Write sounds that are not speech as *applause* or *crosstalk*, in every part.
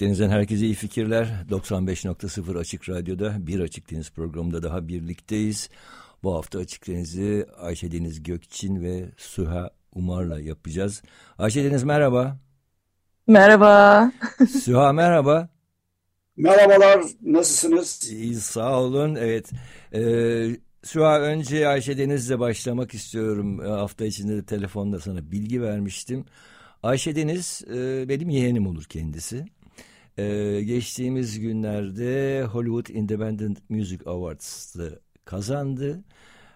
Açık Deniz'den herkese iyi fikirler. 95.0 Açık Radyo'da bir Açık Deniz programında daha birlikteyiz. Bu hafta Açık Deniz'i Ayşe Deniz Gökçin ve Suha Umar'la yapacağız. Ayşe Deniz merhaba. Merhaba. *laughs* Suha merhaba. Merhabalar, nasılsınız? İyi sağ olun. Evet. Ee, Suha önce Ayşe Deniz'le başlamak istiyorum. Hafta içinde de telefonda sana bilgi vermiştim. Ayşe Deniz e, benim yeğenim olur kendisi. Ee, geçtiğimiz günlerde Hollywood Independent Music Awards'ı kazandı.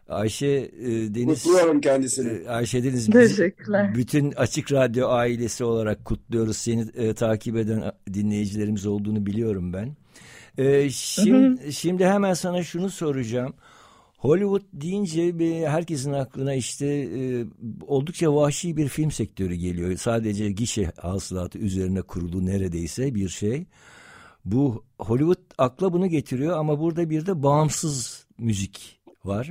Ayşe e, Deniz Kutluyorum kendisini. e, Ayşe Deniz Teşekkürler. bütün Açık Radyo ailesi olarak kutluyoruz. Seni e, takip eden dinleyicilerimiz olduğunu biliyorum ben. E, şimdi, şimdi hemen sana şunu soracağım. Hollywood deyince bir herkesin aklına işte e, oldukça vahşi bir film sektörü geliyor. Sadece gişe hasılatı üzerine kurulu neredeyse bir şey. Bu Hollywood akla bunu getiriyor ama burada bir de bağımsız müzik var.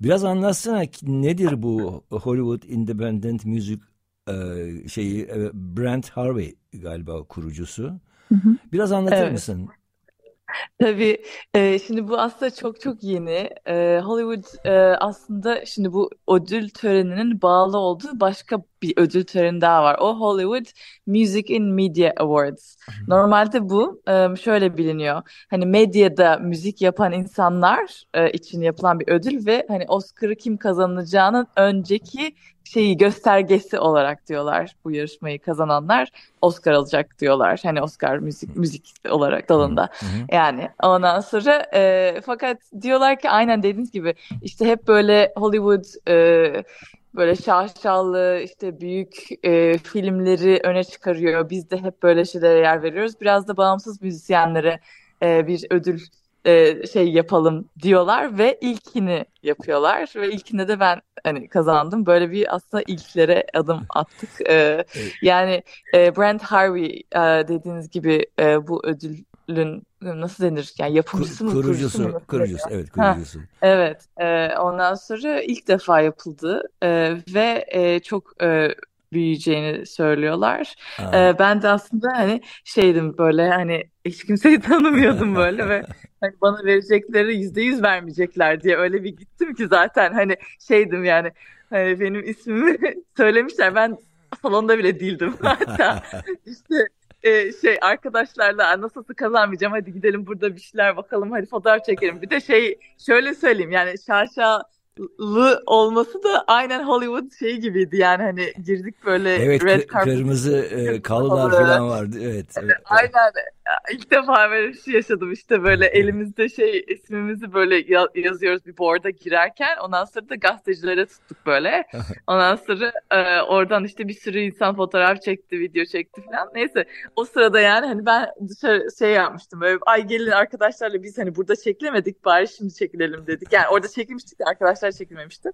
Biraz anlatsana nedir bu Hollywood Independent Music e, şeyi e, Brent Harvey galiba kurucusu. Biraz anlatır Evet. mısın? Tabii e, şimdi bu aslında çok çok yeni. E, Hollywood e, aslında şimdi bu ödül töreninin bağlı olduğu başka bir ödül töreni daha var. O Hollywood Music in Media Awards. Normalde bu şöyle biliniyor. Hani medyada müzik yapan insanlar için yapılan bir ödül ve hani Oscar'ı kim kazanacağının önceki şeyi göstergesi olarak diyorlar bu yarışmayı kazananlar Oscar alacak diyorlar. Hani Oscar müzik müzik olarak dalında. Hı hı. Yani ondan sonra e, fakat diyorlar ki aynen dediğiniz gibi işte hep böyle Hollywood e, böyle şaşalı işte büyük e, filmleri öne çıkarıyor. Biz de hep böyle şeylere yer veriyoruz. Biraz da bağımsız müzisyenlere e, bir ödül e, şey yapalım diyorlar ve ilkini yapıyorlar ve ilkinde de ben hani kazandım. Böyle bir aslında ilklere adım attık. E, Evet. yani e, Brent Harvey e, dediğiniz gibi e, bu ödülün nasıl denir? Yani yapımcısı Ku- mı, kurucusu mu? kurucusu, nasıl kurucusu, evet Ha, kurucusu. evet. E, ondan sonra ilk defa yapıldı e, ve e, çok e, büyüyeceğini söylüyorlar. Aa. E, ben de aslında hani şeydim böyle hani hiç kimseyi *laughs* tanımıyordum böyle ve *laughs* hani bana verecekleri yüzde yüz vermeyecekler diye öyle bir gittim ki zaten hani şeydim yani hani benim ismimi *laughs* söylemişler ben salonda bile değildim hatta işte e, şey arkadaşlarla "Aa, nasılsa kazanmayacağım hadi gidelim burada bir şeyler bakalım hadi fotoğraf çekelim. Bir de şey şöyle söyleyeyim yani şaşalı olması da aynen Hollywood şeyi gibiydi yani hani girdik böyle Evet, red carpet kırmızı e, *laughs* kalılar falan vardı. Evet, evet. Aynen. İlk defa böyle şey yaşadım işte böyle elimizde şey ismimizi böyle ya- yazıyoruz bir board'a girerken ondan sonra da gazetecilere tuttuk böyle. *laughs* Ondan sonra e, oradan işte bir sürü insan fotoğraf çekti, video çekti falan. Neyse o sırada yani hani ben dışarı şey yapmıştım böyle ay gelin arkadaşlarla biz hani burada çekilemedik bari şimdi çekilelim dedik. Yani orada çekilmiştik de arkadaşlar çekilmemişti.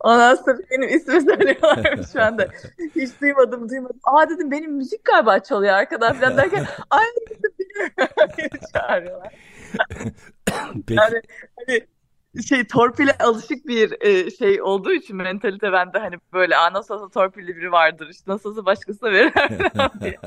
Ondan sonra benim ismimi söylüyorlarmış şu anda. Hiç duymadım duymadım. Aa dedim benim müzik galiba çalıyor arkadan falan derken *laughs* ay dedim beni *laughs* çağırıyorlar. *laughs* Peki, Yani hani şey torpile alışık bir e, şey olduğu için mentalite bende hani böyle aa nasıl olsa torpilli biri vardır işte nasıl olsa başkasına verir diye.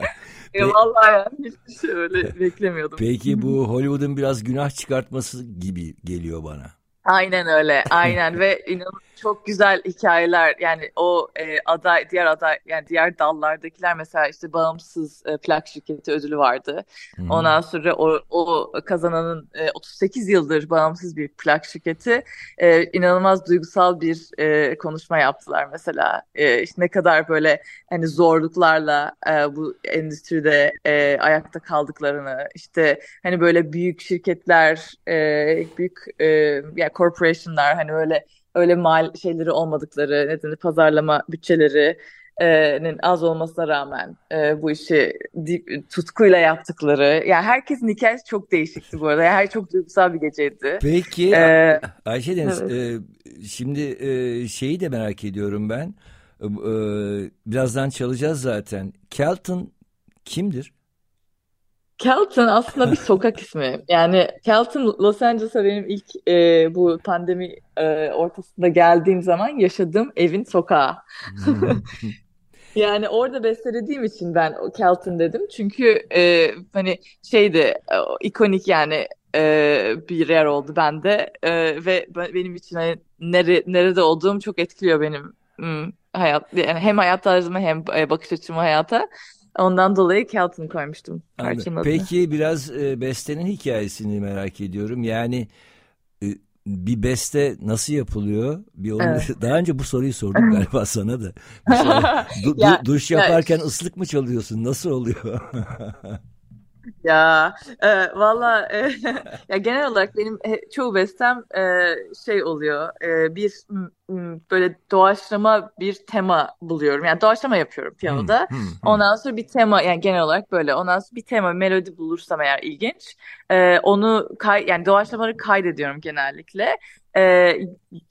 E, vallahi yani hiçbir şey öyle beklemiyordum. peki bu Hollywood'un biraz günah çıkartması gibi geliyor bana. Aynen öyle, aynen ve inanın çok güzel hikayeler yani o e, aday diğer aday yani diğer dallardakiler mesela işte bağımsız e, plak şirketi ödülü vardı. Hı. Ondan sonra o, o kazananın e, 38 yıldır bağımsız bir plak şirketi e, inanılmaz duygusal bir e, konuşma yaptılar mesela. E, işte ne kadar böyle hani zorluklarla e, bu endüstride e, ayakta kaldıklarını işte hani böyle büyük şirketler e, büyük e, yani corporationlar hani öyle öyle mal şeyleri olmadıkları nedeni pazarlama bütçeleri nin az olmasına rağmen e, bu işi tutkuyla yaptıkları. Yani herkesin hikayesi çok değişikti bu arada. Yani her çok duygusal bir geceydi. Peki Ee, Ayşe Deniz, evet. e, şimdi e, şeyi de merak ediyorum ben. E, birazdan çalacağız zaten. Kelton kimdir? Kelton aslında bir sokak ismi. Yani Kelton Los Angeles'a benim ilk e, bu pandemi e, ortasında geldiğim zaman yaşadığım evin sokağı. *laughs* Yani orada bestelediğim için ben o Kelton dedim. Çünkü e, hani şeydi e, ikonik yani e, bir yer oldu bende E, ve be- benim için hani nere, nerede olduğum çok etkiliyor benim hmm, hayat yani hem hayat tarzımı hem e, bakış açımı hayata. Ondan dolayı Kelton koymuştum Anladım. Peki biraz e, bestenin hikayesini merak ediyorum. Yani e, bir beste nasıl yapılıyor? Bir onu Evet. *laughs* daha önce bu soruyu sordum galiba *laughs* sana da. Bir soru- *laughs* Du- du- Ya, duş ya yaparken ıslık mı çalıyorsun? Nasıl oluyor? Ya e, valla e, *laughs* ya genel olarak benim he- çoğu bestem e, şey oluyor e, bir m, m, böyle doğaçlama bir tema buluyorum. Yani doğaçlama yapıyorum Hmm, piyanoda hmm, hmm. ondan sonra bir tema yani genel olarak böyle. Ondan sonra bir tema melodi bulursam eğer ilginç e, onu kay yani doğaçlamaları kaydediyorum genellikle. E,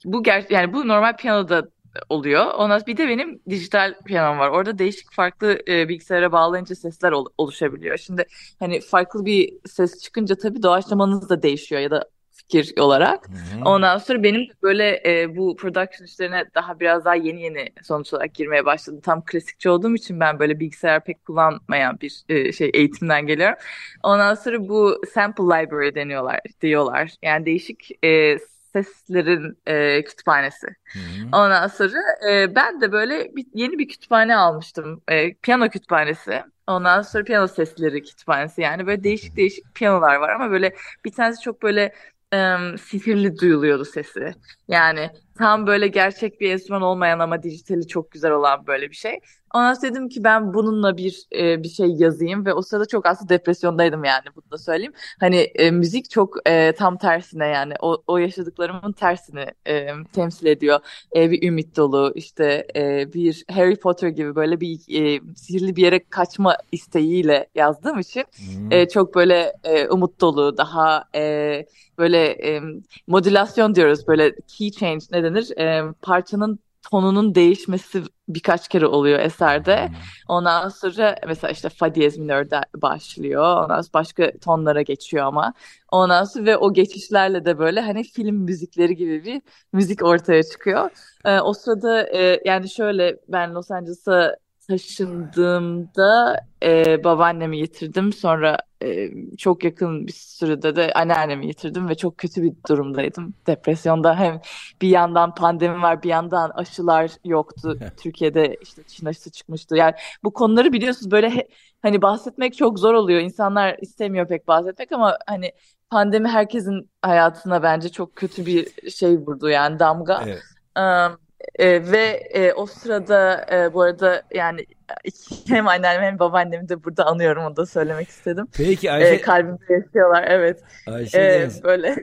bu ger yani bu normal piyanoda oluyor. Ondan bir de benim dijital piyanom var. Orada değişik farklı e, bilgisayara bağlayınca sesler ol- oluşabiliyor. Şimdi hani farklı bir ses çıkınca tabii doğaçlamanız da değişiyor ya da fikir olarak. Hı hı. Ondan sonra benim böyle e, bu production işlerine daha biraz daha yeni yeni sonuç olarak girmeye başladım. Tam klasikçi olduğum için ben böyle bilgisayar pek kullanmayan bir e, şey eğitimden geliyorum. Ondan sonra bu sample library deniyorlar diyorlar. Yani değişik e, seslerin e, kütüphanesi. Hı hı. Ondan sonra e, ben de böyle bir, yeni bir kütüphane almıştım. E, piyano kütüphanesi. Ondan sonra piyano sesleri kütüphanesi. Yani böyle değişik değişik piyanolar var ama böyle bir tanesi çok böyle e, sihirli duyuluyordu sesi. Yani tam böyle gerçek bir enstrüman olmayan ama dijitali çok güzel olan böyle bir şey. Ondan sonra dedim ki ben bununla bir e, bir şey yazayım ve o sırada çok aslında depresyondaydım yani bunu da söyleyeyim. Hani e, müzik çok e, tam tersine yani o, o yaşadıklarımın tersini e, temsil ediyor e, bir ümit dolu işte e, bir Harry Potter gibi böyle bir e, sihirli bir yere kaçma isteğiyle yazdığım için Hı. e, çok böyle e, umut dolu daha e, böyle e, modülasyon diyoruz böyle key change ne denir E, parçanın tonunun değişmesi birkaç kere oluyor eserde. Ondan sonra mesela işte fa diyez minörde başlıyor. Ondan sonra başka tonlara geçiyor ama. Ondan sonra ve o geçişlerle de böyle hani film müzikleri gibi bir müzik ortaya çıkıyor. Ee, o sırada e, yani şöyle ben Los Angeles'a taşındığımda e, babaannemi yitirdim. Sonra e, çok yakın bir sürede de anneannemi yitirdim ve çok kötü bir durumdaydım. Depresyonda hem bir yandan pandemi var bir yandan aşılar yoktu. Türkiye'de işte Çin aşısı çıkmıştı. Yani bu konuları biliyorsunuz böyle he- hani bahsetmek çok zor oluyor. İnsanlar istemiyor pek bahsetmek ama hani pandemi herkesin hayatına bence çok kötü bir şey vurdu yani damga. Evet. Um, e, ve e, o sırada e, bu arada yani hem anneannemi hem babaannemi de burada anıyorum onu da söylemek istedim. Peki E, Ayşe, kalbimde yaşıyorlar evet. Ayşe E, Deniz, böyle. e,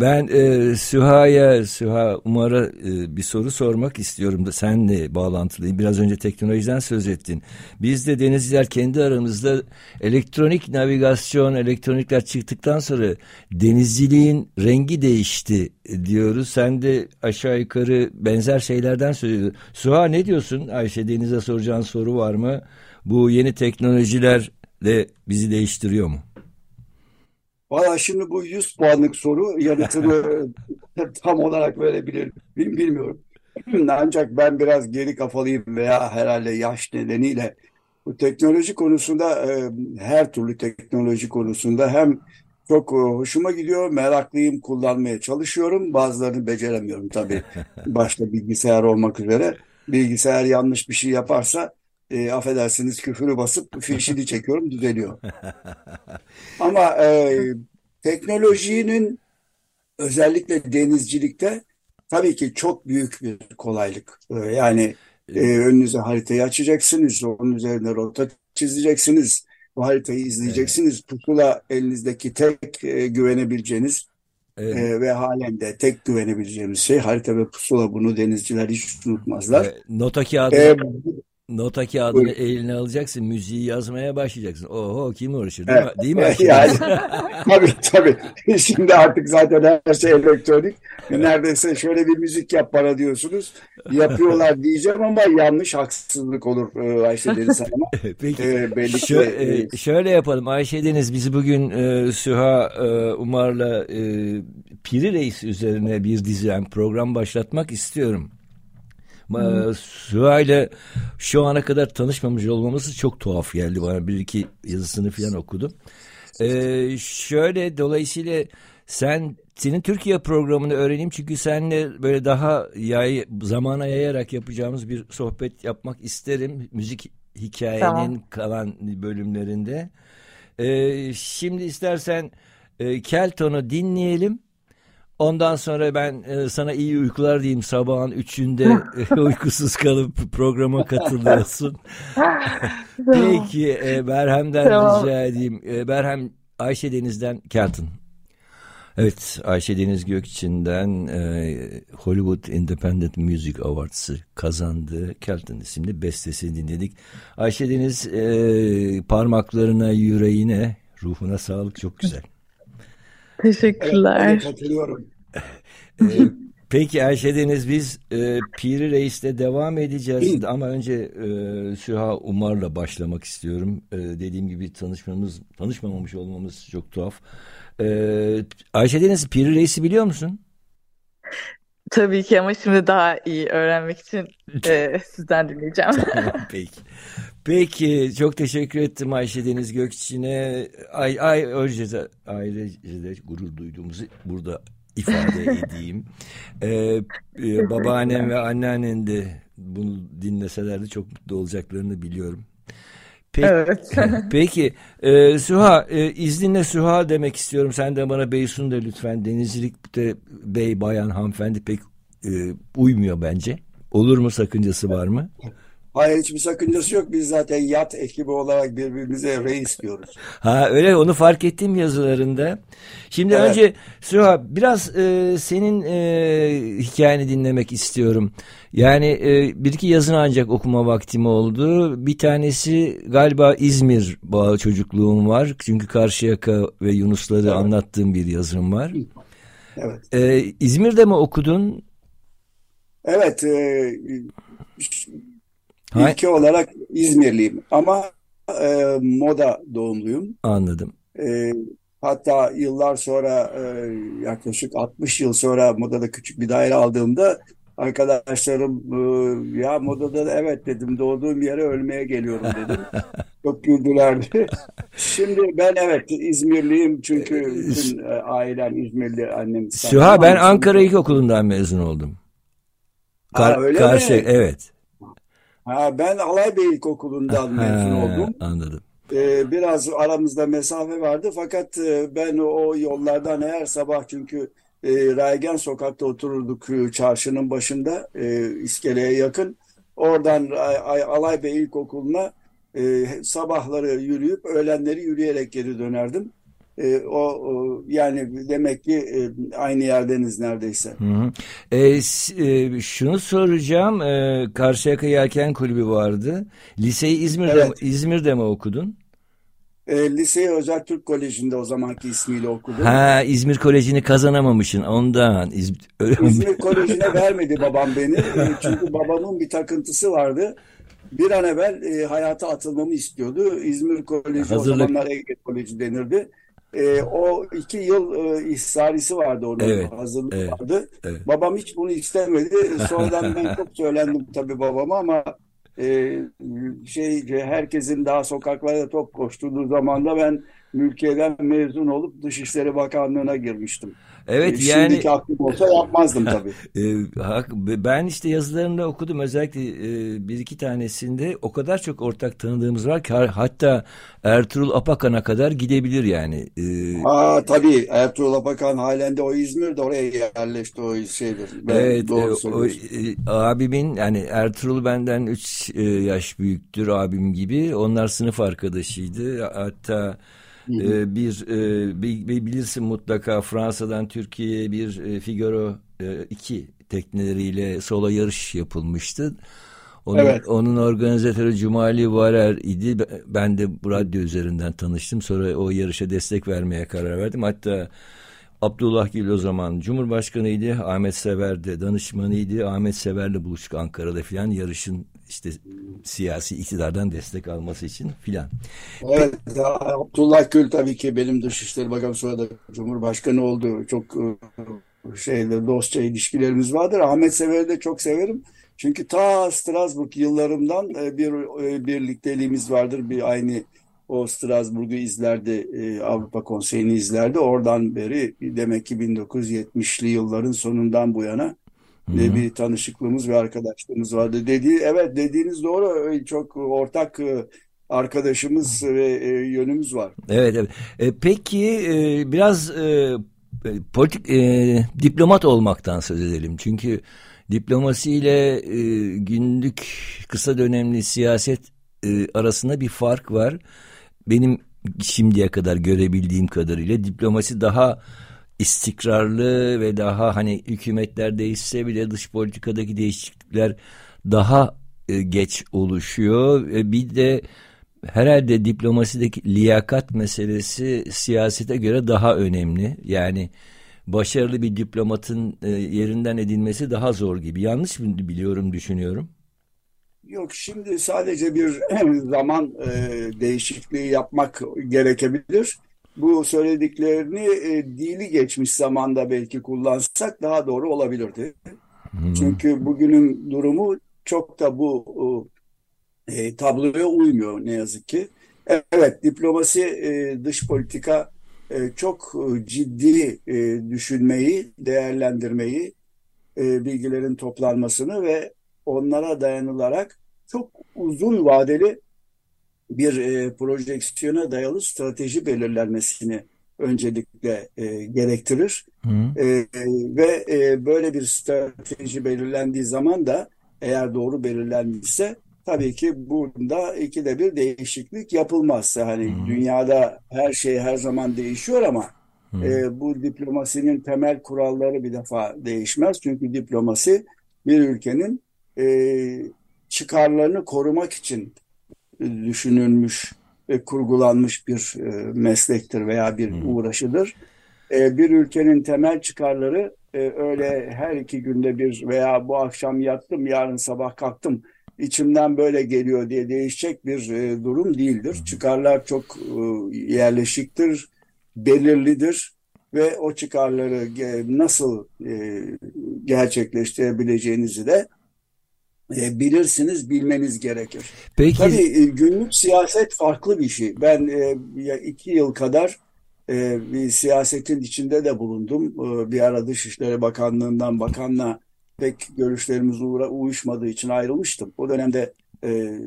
ben e, Süha'ya, Süha Umar'a e, bir soru sormak istiyorum da senle bağlantılıyım. Biraz önce teknolojiden söz ettin. Biz de denizciler kendi aramızda elektronik navigasyon, elektronikler çıktıktan sonra denizciliğin rengi değişti diyoruz. Sen de aşağı yukarı benzer şeylerden söylüyorsun. Süha ne diyorsun? Ayşe Deniz'e soracağın soru var mı? Bu yeni teknolojiler de bizi değiştiriyor mu? Valla şimdi bu 100 puanlık soru yanıtını *laughs* tam olarak verebilir miyim bilmiyorum. *clears throat* Ancak ben biraz geri kafalıyım veya herhalde yaş nedeniyle bu teknoloji konusunda e, her türlü teknoloji konusunda hem çok e, hoşuma gidiyor, meraklıyım, kullanmaya çalışıyorum. Bazılarını beceremiyorum tabii. *laughs* Başta bilgisayar olmak üzere. Bilgisayar yanlış bir şey yaparsa e, affedersiniz küfürü basıp fişini *laughs* çekiyorum, düzeliyor. Ama e, teknolojinin özellikle denizcilikte tabii ki çok büyük bir kolaylık. E, yani e, önünüze haritayı açacaksınız, onun üzerine rota çizeceksiniz, bu haritayı izleyeceksiniz. Pusula elinizdeki tek e, güvenebileceğiniz Evet. e, ve halen de tek güvenebileceğimiz şey harita ve pusula. Bunu denizciler hiç unutmazlar. E, Nota kağıdı E, Nota kağıdını Buyurun. eline alacaksın, müziği yazmaya başlayacaksın. Oho kim uğraşır değil Evet. mi? Değil mi? *laughs* Yani *laughs* tabii tabii. Şimdi artık zaten her şey elektronik. Neredeyse şöyle bir müzik yap bana diyorsunuz. Yapıyorlar *laughs* diyeceğim ama yanlış haksızlık olur e, Ayşe Deniz Hanım'a. Peki. E, belli ki Şö- e, e, şöyle yapalım. Ayşe Deniz biz bugün e, Süha e, Umar'la e, Piri Reis üzerine bir dizi yani program başlatmak istiyorum. Ma- Süha ile şu ana kadar tanışmamış olmamız çok tuhaf geldi bana. Bir iki yazısını falan okudum. E, şöyle dolayısıyla sen senin Türkiye programını öğreneyim çünkü seninle böyle daha yay, zamana yayarak yapacağımız bir sohbet yapmak isterim. Müzik hikayenin Tamam. kalan bölümlerinde. Ee, şimdi istersen e, Kelton'u dinleyelim. Ondan sonra ben e, sana iyi uykular diyeyim. Sabahın üçünde *laughs* e, uykusuz kalıp programa katılıyorsun. *laughs* Peki e, Berhem'den Tamam. rica edeyim. E, Berhem Ayşe Deniz'den Kelton. Evet Ayşe Deniz Gökçin'den e, Hollywood Independent Music Awards'ı kazandığı Kelton isimli bestesini dinledik. Ayşe Deniz e, parmaklarına, yüreğine, ruhuna sağlık çok güzel. Evet, Teşekkürler. de katılıyorum. *laughs* E, peki Ayşe Deniz biz e, Piri Reis'le devam edeceğiz ama önce e, Süha Umar'la başlamak istiyorum. E, dediğim gibi tanışmamız, tanışmamamış olmamız çok tuhaf. E, Ayşe Deniz Piri Reis'i biliyor musun? Tabii ki ama şimdi daha iyi öğrenmek için e, *laughs* sizden dinleyeceğim. Peki. Peki çok teşekkür ettim Ayşe Deniz Gökçin'e. Ay, ay, ayrıca da, ayrıca da gurur duyduğumuzu burada ifade *laughs* edeyim. Ee, e, babaannem ve anneannen de bunu dinleselerdi çok mutlu olacaklarını biliyorum. Peki, Evet. *laughs* peki e, Süha e, izninle Süha demek istiyorum. Sen de bana Beysun de lütfen. Denizcilikte bey, bayan, hanımefendi pek e, uymuyor bence. Olur mu sakıncası var mı? Hayır hiçbir sakıncası yok. Biz zaten yat ekibi olarak birbirimize reis diyoruz. Ha öyle onu fark ettim yazılarında. Şimdi Evet. önce Süha biraz e, senin e, hikayeni dinlemek istiyorum. Yani e, bir iki yazını ancak okuma vaktim oldu. Bir tanesi galiba İzmir bağı çocukluğum var. Çünkü Karşıyaka ve Yunusları Evet. anlattığım bir yazım var. Evet. E, İzmir'de mi okudun? Evet. E, Hay- ülke olarak İzmirliyim ama e, moda doğumluyum. Anladım. E, hatta yıllar sonra e, yaklaşık 60 yıl sonra modada küçük bir daire aldığımda arkadaşlarım e, ya modada da evet dedim doğduğum yere ölmeye geliyorum dedim. *laughs* Çok güldülerdi. Şimdi ben evet İzmirliyim çünkü bütün e, ailem İzmirli annem Süha ben Ankara İlkokulu'ndan mezun oldum. Ha, öyle Karşı, mi? evet. Ha, ben Alaybey İlkokulu'ndan *laughs* mezun oldum. anladım. Ee, biraz aramızda mesafe vardı fakat e, ben o yollardan her sabah çünkü e, Raygen sokakta otururduk e, çarşının başında e, iskeleye yakın. Oradan Ay- Alaybey İlkokulu'na e, sabahları yürüyüp öğlenleri yürüyerek geri dönerdim. E, o, o yani demek ki e, aynı yerdeniz neredeyse. Hı hı. E, e, şunu soracağım. E, Karşıyaka Yelken Kulübü vardı. Liseyi İzmir'de, Evet. İzmir'de mi okudun? E, liseyi Özel Türk Koleji'nde o zamanki ismiyle okudum. Ha İzmir Koleji'ni kazanamamışsın ondan. İz, *laughs* İzmir Koleji'ne vermedi babam beni. E, Çünkü babamın bir takıntısı vardı. Bir an evvel e, hayata atılmamı istiyordu. İzmir Koleji o Hazırlık. zamanlar Ege Koleji denirdi. E, o iki yıl e, ihsarisi vardı onun Evet, hazırlığı evet, vardı. evet. Babam hiç bunu istemedi. *laughs* Sonradan ben çok söylendim tabii babama ama e, şey herkesin daha sokaklarda top koşturduğu zamanda ben mülkiyeden mezun olup Dışişleri Bakanlığı'na girmiştim. Evet E, yani Şimdiki aklım olsa yapmazdım tabii. e, ben işte yazılarında okudum özellikle e, bir iki tanesinde o kadar çok ortak tanıdığımız var ki ha- hatta Ertuğrul Apakan'a kadar gidebilir yani. E, Aa tabii Ertuğrul Apakan halen de o İzmir'de oraya yerleşti o şeydir. Ben Evet, e, doğru o, e, abimin yani Ertuğrul benden 3 yaş büyüktür abim gibi. Onlar sınıf arkadaşıydı. Hatta e, bir, e, bi- bi- bilirsin mutlaka Fransa'dan Türkiye'ye bir e, Figaro 2 tekneleriyle sola yarış yapılmıştı. Onun, evet. onun organizatörü Cumali Varer idi. Ben de bu radyo üzerinden tanıştım. Sonra o yarışa destek vermeye karar verdim. Hatta Abdullah Gül o zaman Cumhurbaşkanıydı. Ahmet Sever de danışmanıydı. Ahmet Sever'le buluştuk Ankara'da filan yarışın işte siyasi iktidardan destek alması için filan. Evet, Abdullah Gül tabii ki benim Dışişleri Bakanı sonra da Cumhurbaşkanı oldu. Çok e, şeyle dostça ilişkilerimiz vardır. Ahmet Sever'i de çok severim. Çünkü ta Strasbourg yıllarımdan e, bir e, birlikteliğimiz vardır. Bir aynı o Strasbourg'u izlerdi, Avrupa Konseyi'ni izlerdi. Oradan beri demek ki 1970'li yılların sonundan bu yana Hı-hı. bir tanışıklığımız ve arkadaşlığımız vardı. Dediği, evet dediğiniz doğru. Çok ortak e, arkadaşımız ve e, yönümüz var. Evet, evet. E, peki e, biraz e, politik e, diplomat olmaktan söz edelim. Çünkü diplomasiyle e, günlük kısa dönemli siyaset e, arasında bir fark var. Benim şimdiye kadar görebildiğim kadarıyla diplomasi daha istikrarlı ve daha hani hükümetler değişse bile dış politikadaki değişiklikler daha e, geç oluşuyor. E, bir de herhalde diplomasideki liyakat meselesi siyasete göre daha önemli. Yani başarılı bir diplomatın e, yerinden edilmesi daha zor gibi. Yanlış mı biliyorum, düşünüyorum? Yok şimdi sadece bir *clears throat* zaman e, değişikliği yapmak gerekebilir bu söylediklerini e, dili geçmiş zamanda belki kullansak daha doğru olabilirdi. Hmm. Çünkü bugünün durumu çok da bu e, tabloya uymuyor ne yazık ki. Evet diplomasi e, dış politika e, çok ciddi e, düşünmeyi, değerlendirmeyi, e, bilgilerin toplanmasını ve onlara dayanılarak çok uzun vadeli bir e, projeksiyona dayalı strateji belirlenmesini öncelikle e, gerektirir. E, ve e, böyle bir strateji belirlendiği zaman da eğer doğru belirlenmişse tabii ki bunda ikide bir değişiklik yapılmaz. Hani Hı. dünyada her şey her zaman değişiyor ama e, bu diplomasinin temel kuralları bir defa değişmez. Çünkü diplomasi bir ülkenin e, çıkarlarını korumak için düşünülmüş ve kurgulanmış bir e, meslektir veya bir hmm. uğraşıdır. E, bir ülkenin temel çıkarları e, öyle her iki günde bir veya bu akşam yattım yarın sabah kalktım içimden böyle geliyor diye değişecek bir durum değildir. Hmm. Çıkarlar çok yerleşiktir, belirlidir ve o çıkarları nasıl gerçekleştirebileceğinizi de e, bilirsiniz, bilmeniz gerekir. Peki. Tabii e, günlük siyaset farklı bir şey. Ben e, iki yıl kadar e, bir siyasetin içinde de bulundum. E, bir ara Dışişleri Bakanlığı'ndan bakanla pek görüşlerimiz uğra, uyuşmadığı için ayrılmıştım. O dönemde e,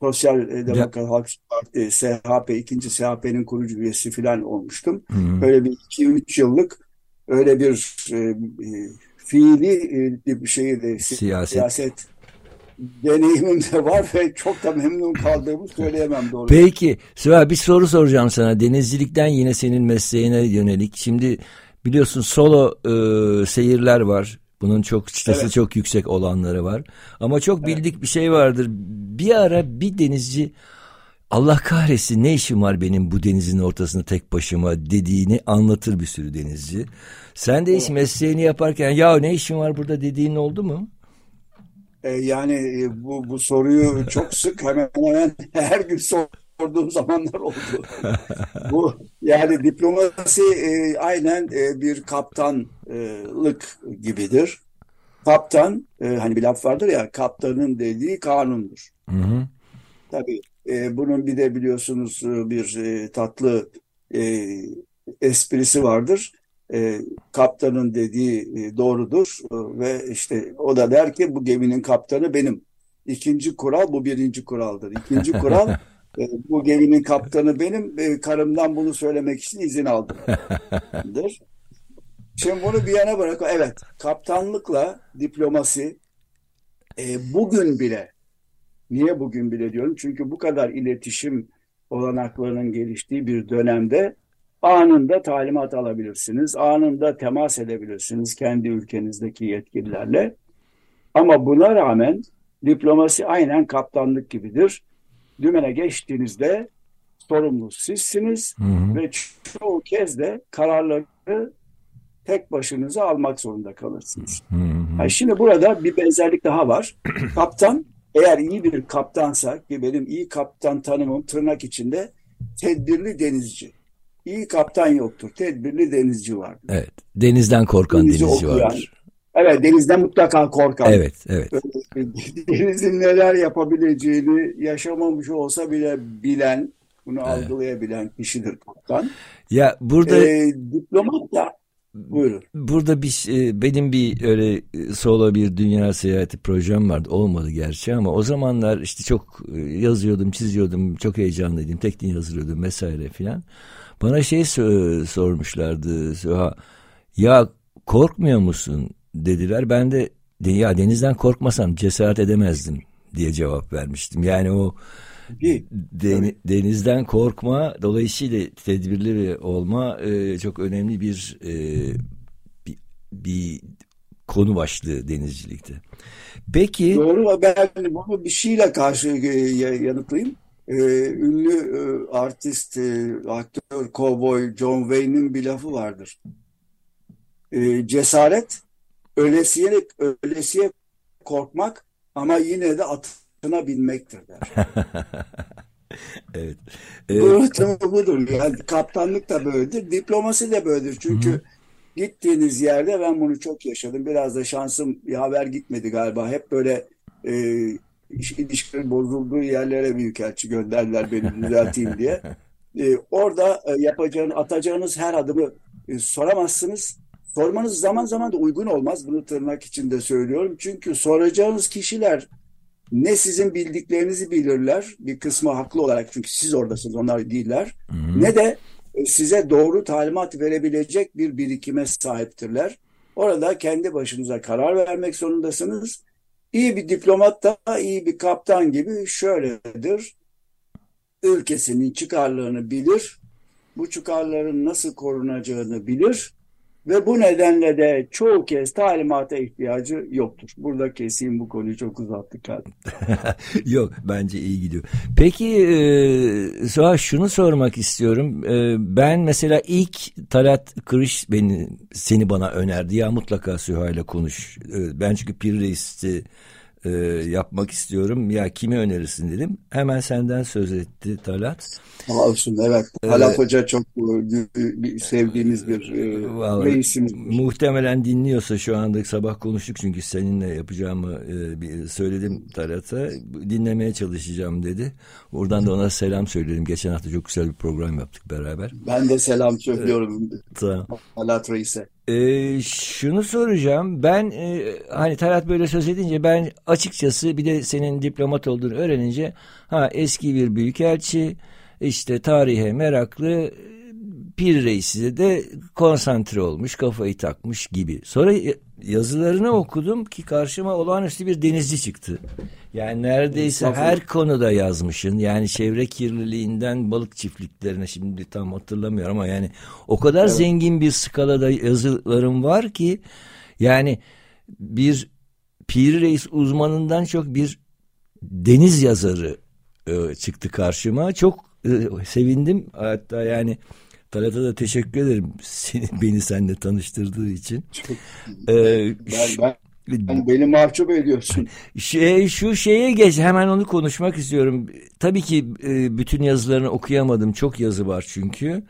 Sosyal Demokrat Halk Parti, SHP, ikinci SHP'nin kurucu üyesi falan olmuştum. Hı. Böyle bir iki üç yıllık öyle bir e, e fiili e, bir şeyi de siyaset. siyaset deneyimim de var ve çok da memnun kaldığımı *laughs* söyleyemem doğru. Peki Süha bir soru soracağım sana. Denizcilikten yine senin mesleğine yönelik. Şimdi biliyorsun solo e, seyirler var. Bunun çok çıtası evet. çok yüksek olanları var. Ama çok bildik evet. bir şey vardır. Bir ara bir denizci Allah kahretsin ne işim var benim bu denizin ortasında tek başıma dediğini anlatır bir sürü denizci. Sen de hiç mesleğini yaparken ya ne işin var burada dediğin oldu mu? E, yani e, bu, bu soruyu çok *laughs* sık hemen hemen her gün sorduğum zamanlar oldu. bu yani diplomasi e, aynen e, bir kaptanlık gibidir. Kaptan e, hani bir laf vardır ya kaptanın dediği kanundur. Hı hı. Tabii e, bunun bir de biliyorsunuz e, bir e, tatlı e, esprisi vardır. E, kaptanın dediği e, doğrudur e, ve işte o da der ki bu geminin kaptanı benim. İkinci kural bu birinci kuraldır. İkinci *laughs* kural e, bu geminin kaptanı benim. E, karımdan bunu söylemek için izin aldım. Şimdi bunu bir yana bırak. Evet, kaptanlıkla diplomasi e, bugün bile Niye bugün bile diyorum? Çünkü bu kadar iletişim olanaklarının geliştiği bir dönemde anında talimat alabilirsiniz. Anında temas edebilirsiniz kendi ülkenizdeki yetkililerle. Ama buna rağmen Diplomasi aynen kaptanlık gibidir. Dümene geçtiğinizde sorumlu sizsiniz Hı hı. ve çoğu kez de kararları tek başınıza almak zorunda kalırsınız. Hı hı. Ha, şimdi burada bir benzerlik daha var. *clears throat* Kaptan eğer iyi bir kaptansa ki benim iyi kaptan tanımım tırnak içinde tedbirli denizci. İyi kaptan yoktur. Tedbirli denizci var. Evet. Denizden korkan Denizi denizci okuyan. vardır. Evet denizden mutlaka korkar. Evet, evet. *laughs* Denizin neler yapabileceğini yaşamamış olsa bile bilen, bunu algılayabilen kişidir kaptan. Ya burada Ee, diplomat da buyurun. burada bir şey- benim bir öyle solo bir dünya seyahati projem vardı. Olmadı gerçi ama o zamanlar işte çok e, yazıyordum, çiziyordum, çok heyecanlıydım. Tekniği hazırlıyordum vesaire filan. Bana şey sormuşlardı. Süha, ya korkmuyor musun dediler. Ben de "De- ya denizden korkmasam cesaret edemezdim diye cevap vermiştim. Yani o denizden korkma dolayısıyla tedbirli olma e, çok önemli bir, e, bir bir konu başlığı denizcilikte. Peki Doğru ben bunu bir şeyle karşı e, ya- yanıtlayayım. Ee, ünlü e, artist, e, aktör, kovboy John Wayne'in bir lafı vardır. Ee, cesaret, ölesiye, ölesiye korkmak ama yine de atına binmektir der. *laughs* evet. Bu *laughs* tanımı budur. Yani kaptanlık da böyledir, diplomasi de böyledir. Çünkü gittiğiniz yerde ben bunu çok yaşadım. Biraz da şansım yaver gitmedi galiba. Hep böyle e, iş- ilişkilerin bozulduğu yerlere büyükelçi gönderdiler beni düzelteyim diye. *laughs* E, orada e, yapacağınız, atacağınız her adımı e, soramazsınız. Sormanız zaman zaman da uygun olmaz. Bunu tırnak içinde söylüyorum. Çünkü soracağınız kişiler ne sizin bildiklerinizi bilirler. Bir kısmı haklı olarak çünkü siz oradasınız onlar değiller. Ne de e, size doğru talimat verebilecek bir birikime sahiptirler. Orada kendi başınıza karar vermek zorundasınız. İyi bir diplomat da iyi bir kaptan gibi şöyledir. Ülkesinin çıkarlarını bilir. Bu çıkarların nasıl korunacağını bilir. Ve bu nedenle de çoğu kez talimata ihtiyacı yoktur. Burada keseyim bu konuyu çok uzattık. galiba. *laughs* Yok bence iyi gidiyor. Peki e, Suha şunu sormak istiyorum. E, ben mesela ilk Talat Kırış beni seni bana önerdi. Ya mutlaka Süha ile konuş. E, ben çünkü Pir Reis'i e, yapmak istiyorum. Ya kimi önerirsin dedim. Hemen senden söz etti Talat. Sağ olsun evet. Talat Hoca çok e, sevdiğimiz bir e, Vallahi reisimiz. muhtemelen dinliyorsa şu anda sabah konuştuk çünkü seninle yapacağımı e, bir söyledim Talat'a. Dinlemeye çalışacağım dedi. Buradan da ona selam söyledim. Geçen hafta çok güzel bir program yaptık beraber. Ben de selam söylüyorum Tamam. Talat Reis'e. E, şunu soracağım. Ben e, hani Talat böyle söz edince ben açıkçası bir de senin diplomat olduğunu öğrenince ha eski bir büyükelçi işte tarihe meraklı Pir Reis'e de konsantre olmuş, kafayı takmış gibi. Sonra y- yazılarını okudum ki karşıma olağanüstü bir denizci çıktı. Yani neredeyse her konuda yazmışın. Yani çevre kirliliğinden balık çiftliklerine şimdi tam hatırlamıyorum ama yani o kadar zengin bir skalada yazılarım var ki yani bir Pir Reis uzmanından çok bir deniz yazarı e, çıktı karşıma. Çok e, sevindim. Hatta yani Talat'a da teşekkür ederim *laughs* seni beni seninle tanıştırdığı için. Çok, E, ben, ben, ben- beni mahcup ediyorsun. *laughs* şey, şu şeye geç hemen onu konuşmak istiyorum. Tabii ki e, bütün yazılarını okuyamadım. Çok yazı var çünkü.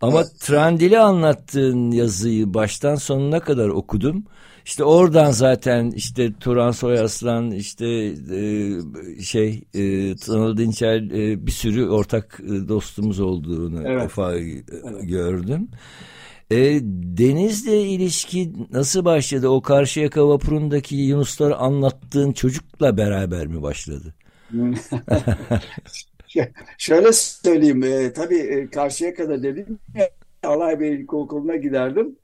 Ama Evet. Trandil'i anlattığın yazıyı baştan sonuna kadar okudum. İşte oradan zaten işte Turan Soyaslan işte e, şey e, Tanıl Dinçer e, bir sürü ortak e, dostumuz olduğunu Evet. fa- e, gördüm. E, denizle ilişki nasıl başladı? O Karşıyaka vapurundaki Yunusları anlattığın çocukla beraber mi başladı? *laughs* Şöyle söyleyeyim, e, tabii e, Karşıyaka'da dedim ya, Alaybey İlkokulu'na giderdim.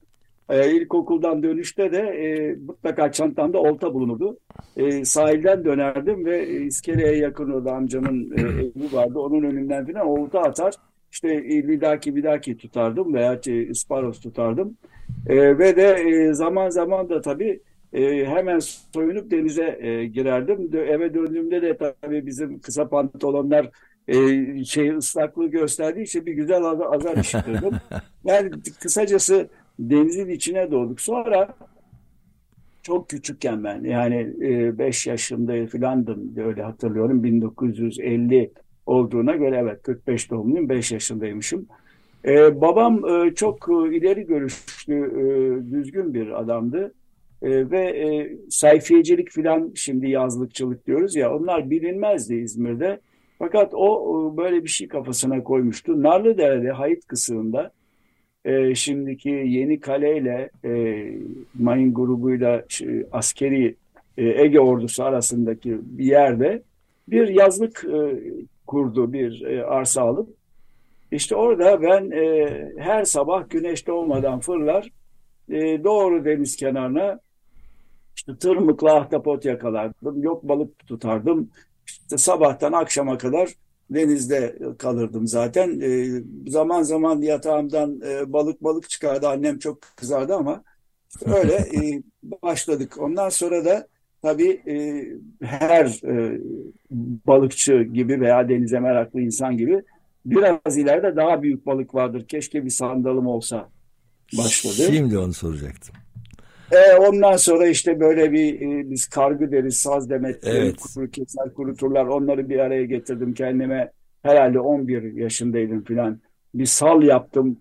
E, ilkokuldan dönüşte de e, mutlaka çantamda olta bulunurdu. E, sahilden dönerdim ve iskeleye yakın orada amcamın e, *clears throat* evi vardı. Onun önünden falan olta atar. İşte e, lidaki bidaki tutardım veya e, ısparoz tutardım. E, ve de e, zaman zaman da tabii e, hemen soyunup denize e, girerdim. Dö- eve döndüğümde de tabii bizim kısa pantolonlar e, şey ıslaklığı gösterdiği için bir güzel azar, *laughs* işittirdim. Yani kısacası denizin içine doğduk. Sonra çok küçükken ben yani 5 yaşında filandım öyle hatırlıyorum 1950 olduğuna göre evet 45 doğumluyum 5 yaşındaymışım. Ee, babam e, çok e, ileri görüşlü e, düzgün bir adamdı e, ve e, sayfiyecilik filan şimdi yazlıkçılık diyoruz ya onlar bilinmezdi İzmir'de. Fakat o e, böyle bir şey kafasına koymuştu. Narlıdere'de Hayıt kısığında e, şimdiki Yeni Kale ile e, Mayın grubuyla şey, askeri e, Ege ordusu arasındaki bir yerde bir yazlık e, kurdu, bir e, arsa alıp. İşte orada ben e, her sabah güneş doğmadan fırlar e, doğru deniz kenarına işte tırmıkla ahtapot yakalardım, yok balık tutardım. İşte sabahtan akşama kadar denizde kalırdım zaten. E, zaman zaman yatağımdan e, balık balık çıkardı. Annem çok kızardı ama öyle *laughs* e, başladık. Ondan sonra da tabii e, her e, balıkçı gibi veya denize meraklı insan gibi biraz ileride daha büyük balık vardır. Keşke bir sandalım olsa başladı. Şimdi onu soracaktım. E, ondan sonra işte böyle bir e, biz kargı deriz, saz demet, Evet. kuru keser, kuruturlar. Onları bir araya getirdim kendime. Herhalde 11 yaşındaydım filan. Bir sal yaptım.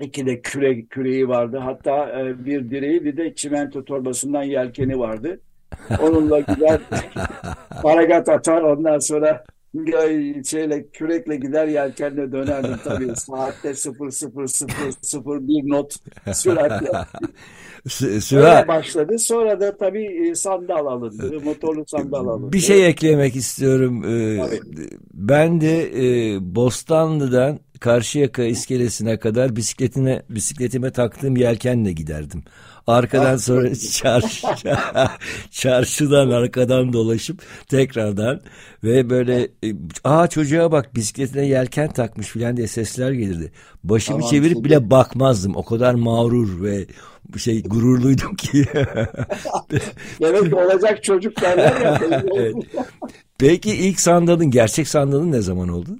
İki de küre, küreği vardı. Hatta e, bir direği bir de çimento torbasından yelkeni vardı. Onunla gider paragat *laughs* *laughs* atar ondan sonra şeyle kürekle gider yelkenle dönerdim tabii. Saatte 0 0 0 0 bir not süratle. *laughs* Sü- Öyle Süha başladı. Sonra da tabii e, sandal alındı. Motorlu sandal alındı. bir şey eklemek istiyorum. Ee, Tabii. ben de e, Bostanlı'dan Karşıyaka iskelesine kadar bisikletine bisikletime taktığım yelkenle giderdim. Arkadan Ah. sonra *laughs* çarşı, çarşıdan arkadan dolaşıp tekrardan ve böyle e, aa çocuğa bak bisikletine yelken takmış filan diye sesler gelirdi. Başımı Tamam, çevirip şimdi- bile bakmazdım. O kadar mağrur ve şey gururluydum ki. *laughs* Demek olacak çocuk derler ya. *laughs* Evet. Peki ilk sandalın gerçek sandalın ne zaman oldu?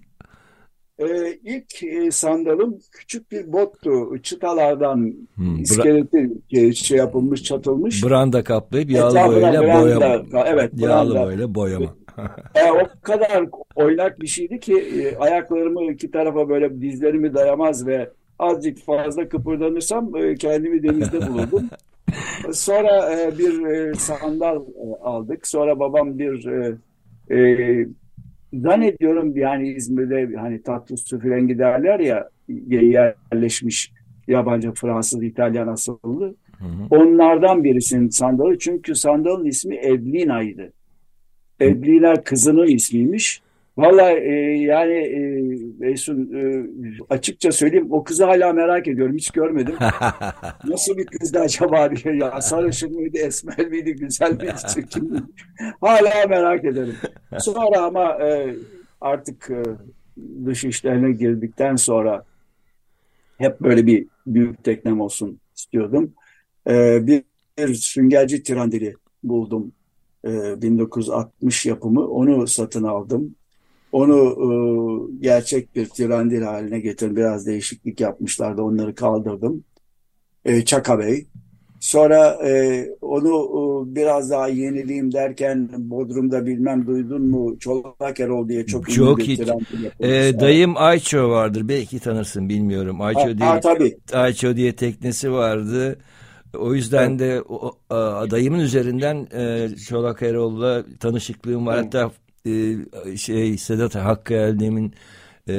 Ee, ilk e, sandalım küçük bir bottu. Çıtalardan Hmm, iskeleti e, şey yapılmış, çatılmış. branda kaplayıp yağlı Etrafına boyayla branda, boyama. evet, Yağlı branda. boyayla boyama. *laughs* E, o kadar oynak bir şeydi ki e, ayaklarımı iki tarafa böyle dizlerimi dayamaz ve azıcık fazla kıpırdanırsam e, kendimi denizde bulurdum. *laughs* Sonra e, bir e, sandal e, aldık. Sonra babam bir e, e, zannediyorum yani İzmir'de hani tatlı falan giderler ya yerleşmiş yabancı Fransız İtalyan asıllı. Hı hı. Onlardan birisinin sandalı. Çünkü sandalın ismi Edlina'ydı. Edlina kızının ismiymiş. Vallahi e, yani e, Beysun e, açıkça söyleyeyim o kızı hala merak ediyorum. Hiç görmedim. *laughs* Nasıl bir kızdı acaba diye. Ya *laughs* sarışın mıydı, esmer miydi, güzel miydi, *laughs* çirkin miydi? Hala merak ederim. Sonra ama e, artık e, dış işlerine girdikten sonra hep böyle bir büyük teknem olsun istiyordum. E, bir, bir süngerci tirandili buldum. E, 1960 yapımı. Onu satın aldım. Onu e, gerçek bir tirandil haline getirdim. Biraz değişiklik yapmışlardı. Onları kaldırdım. E, Çaka Bey. Sonra e, onu e, biraz daha yenileyim derken Bodrum'da bilmem duydun mu Çolak Erol diye çok ünlü Çok bir. Ee, dayım Ayço vardır. Belki tanırsın bilmiyorum. Ha, Ayço diye ha, tabii. Ayço diye teknesi vardı. O yüzden de o, a, dayımın üzerinden e, Çolak Erol'la tanışıklığım var. Evet. Hatta e, şey Sedat Hakkı Erdem'in e,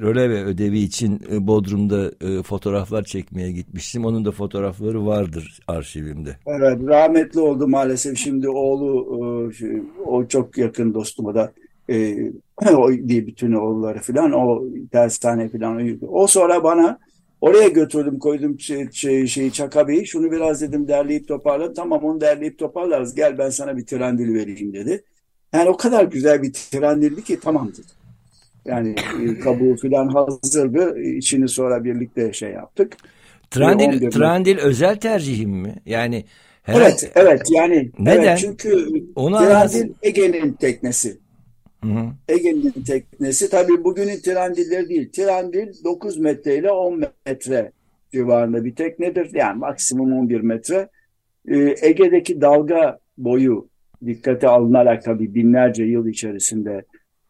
röle ve ödevi için e, Bodrum'da e, fotoğraflar çekmeye gitmiştim. Onun da fotoğrafları vardır arşivimde. Evet, rahmetli oldu maalesef. Şimdi oğlu e, o çok yakın dostuma da e, *clears throat* o diye bütün oğulları falan o terstane falan o sonra bana oraya götürdüm koydum şey, şey, şeyi Çaka Bey'i şunu biraz dedim derleyip toparla tamam onu derleyip toparlarız gel ben sana bir trendil vereyim dedi. Yani o kadar güzel bir trendildi ki tamam dedi. Yani e, kabuğu falan hazırdı. İçini sonra birlikte şey yaptık. Trandil, Trandil özel tercihim mi? Yani. Evet, evet yani Neden? Evet, çünkü Onu Trandil Ege'nin teknesi. Ege'nin teknesi tabii bugünün Trandilleri değil. Trandil 9 metre ile 10 metre civarında bir teknedir. Yani maksimum 11 metre. Ee, Ege'deki dalga boyu dikkate alınarak tabii binlerce yıl içerisinde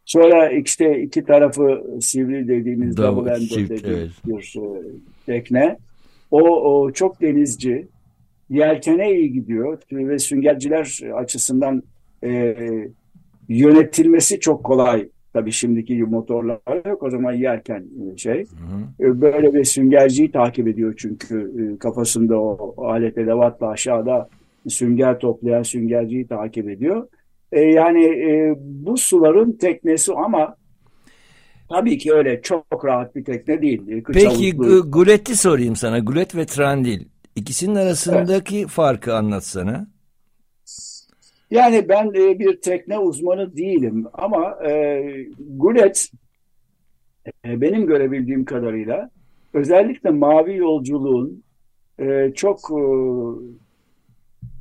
Sonra işte iki tarafı sivri dediğimiz double, dediğimiz bir e, tekne. O, o çok denizci. Yelkene iyi gidiyor ve süngerciler açısından e, yönetilmesi çok kolay. Tabii şimdiki motorlar yok. O zaman yelken e, şey. Hı hı. E, böyle bir süngerciyi takip ediyor çünkü kafasında o alet edevatla aşağıda sünger toplayan süngerciyi takip ediyor. E, yani e, bu suların teknesi ama tabii ki öyle çok rahat bir tekne değil. E, Peki Gulet'i sorayım sana. Gulet ve Trandil. İkisinin arasındaki evet. farkı anlatsana. Yani ben e, bir tekne uzmanı değilim ama e, Gulet e, benim görebildiğim kadarıyla özellikle mavi yolculuğun e, çok e,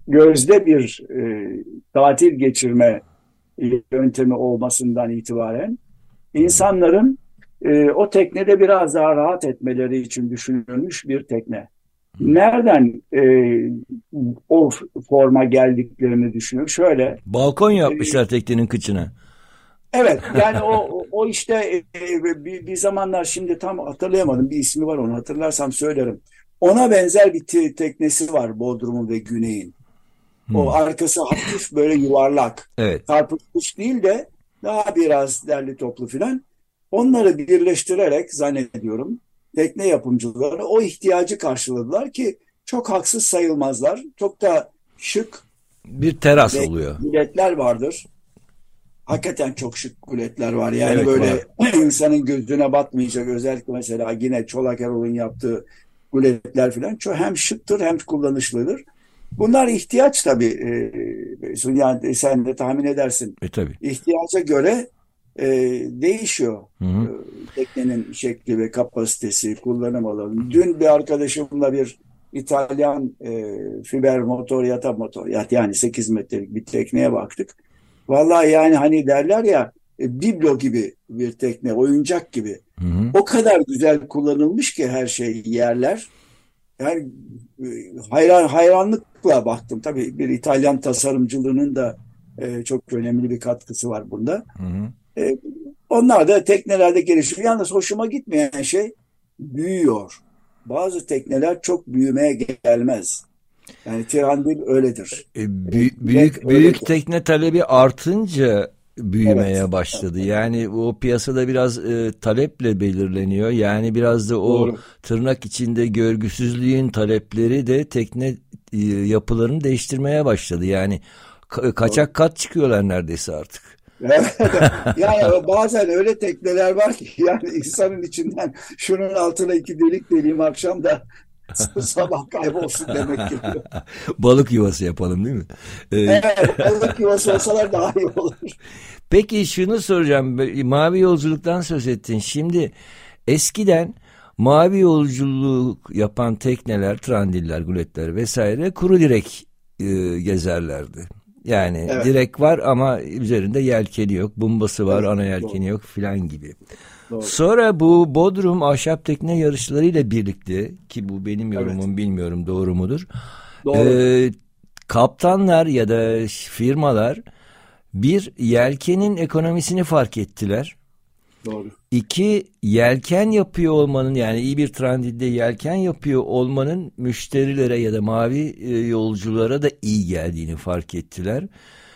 gözde bir e, tatil geçirme yöntemi olmasından itibaren insanların e, o teknede biraz daha rahat etmeleri için düşünülmüş bir tekne. Nereden e, o forma geldiklerini düşünüyorum. Şöyle. Balkon yapmışlar e, teknenin kıçına. Evet *laughs* yani o o işte e, bir, bir zamanlar şimdi tam hatırlayamadım bir ismi var onu hatırlarsam söylerim. Ona benzer bir teknesi var Bodrum'un ve Güney'in. Hmm. O arkası hafif böyle yuvarlak. Evet. Çarpıkmış değil de daha biraz derli toplu filan. Onları birleştirerek zannediyorum tekne yapımcıları o ihtiyacı karşıladılar ki çok haksız sayılmazlar. Çok da şık bir teras oluyor. Guletler vardır. Hakikaten çok şık guletler var. Yani evet, böyle var. *clears throat* insanın gözüne batmayacak özellikle mesela yine Çolak Erol'un yaptığı guletler falan çok hem şıktır hem kullanışlıdır. Bunlar ihtiyaç tabii. E, yani sen de tahmin edersin. E tabii. İhtiyaca göre e, değişiyor. Hı hı. E, teknenin şekli ve kapasitesi, kullanım alanı. Dün bir arkadaşımla bir İtalyan e, fiber motor yata motor yat yani 8 metrelik bir tekneye baktık. Vallahi yani hani derler ya e, biblo gibi bir tekne, oyuncak gibi. Hı hı. O kadar güzel kullanılmış ki her şey yerler. Yani e, hayran hayranlıkla baktım. Tabii bir İtalyan tasarımcılığının da e, çok önemli bir katkısı var bunda. Hı hı. E, onlar da teknelerde gelişiyor. Yalnız hoşuma gitmeyen şey büyüyor. Bazı tekneler çok büyümeye gelmez. Yani Tirandil öyledir. E, büyük büyük, büyük tekne talebi artınca büyümeye evet. başladı. Yani o piyasada biraz e, taleple belirleniyor. Yani biraz da o Doğru. tırnak içinde görgüsüzlüğün talepleri de tekne e, yapılarını değiştirmeye başladı. Yani ka kaçak kat çıkıyorlar neredeyse artık. *laughs* yani bazen öyle tekneler var ki yani insanın içinden şunun altına iki delik deleyim akşam da *laughs* sabah kaybolsun demek ki. *laughs* balık yuvası yapalım değil mi? Ee... Evet, balık yuvası olsalar daha iyi olur. Peki şunu soracağım. Mavi yolculuktan söz ettin. Şimdi eskiden mavi yolculuk yapan tekneler, trandiller, guletler vesaire kuru direk e, gezerlerdi. Yani evet. direk var ama üzerinde yelkeni yok, bombası var, evet, ana yelkeni doğru. yok filan gibi. Doğru. Sonra bu Bodrum ahşap tekne yarışlarıyla birlikte ki bu benim yorumum evet. bilmiyorum doğru mudur? Doğru. E, kaptanlar ya da firmalar bir yelkenin ekonomisini fark ettiler. Doğru. İki yelken yapıyor olmanın yani iyi bir trendinde yelken yapıyor olmanın müşterilere ya da mavi e, yolculara da iyi geldiğini fark ettiler.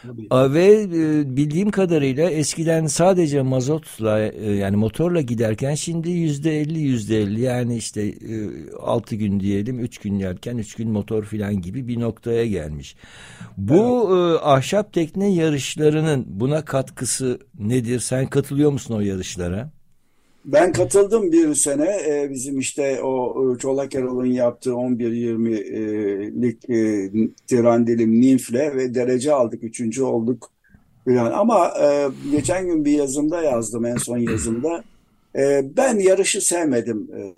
Tabii. Ve e, bildiğim kadarıyla eskiden sadece mazotla e, yani motorla giderken şimdi yüzde elli yüzde elli yani işte altı gün diyelim üç gün yerken üç gün motor filan gibi bir noktaya gelmiş. Bu evet. ahşap tekne yarışlarının buna katkısı nedir? Sen katılıyor musun o yarışlara? Ben katıldım bir sene. Ee, bizim işte o e, Çolak Erol'un yaptığı 11-20'lik e, tirandelim Nimf'le ve derece aldık. Üçüncü olduk. Yani ama e, geçen gün bir yazımda yazdım en son yazımda. E, ben yarışı sevmedim. E,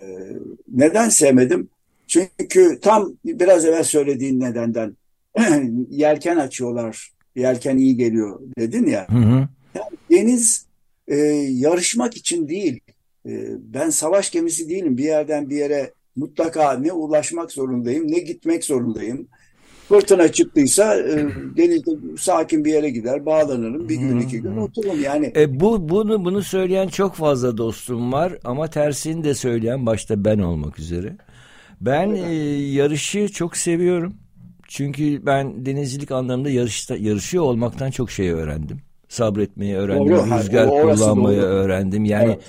neden sevmedim? Çünkü tam biraz evvel söylediğin nedenden *clears throat* yelken açıyorlar. Yelken iyi geliyor dedin ya. Hı hı. Deniz e, yarışmak için değil. E, ben savaş gemisi değilim. Bir yerden bir yere mutlaka ne ulaşmak zorundayım ne gitmek zorundayım. Fırtına çıktıysa e, denizde sakin bir yere gider, bağlanırım. Bir gün iki gün otururum. Yani E, bu bunu bunu söyleyen çok fazla dostum var ama tersini de söyleyen başta ben olmak üzere. Ben e, yarışı çok seviyorum. Çünkü ben denizcilik anlamında yarışta yarışıyor olmaktan çok şey öğrendim. Sabretmeyi öğrendim, Doğru, rüzgar kullanmayı doğru. öğrendim. Yani Evet.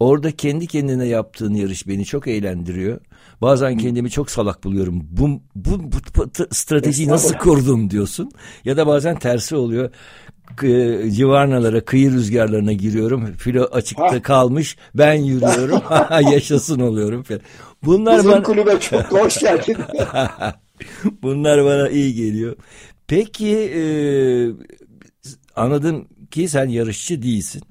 Orada kendi kendine yaptığın yarış beni çok eğlendiriyor. Bazen kendimi çok salak buluyorum. Bu, bu, bu t- stratejiyi nasıl kurdum diyorsun. Ya da bazen tersi oluyor. K- civarnalara, kıyı rüzgarlarına giriyorum. Filo açıkta Ha. kalmış. Ben yürüyorum. *laughs* *laughs* Yaşasın oluyorum. Bunlar bizim bana kulübe çok hoş geldin. *laughs* bunlar bana iyi geliyor. Peki e, anladım ki sen yarışçı değilsin.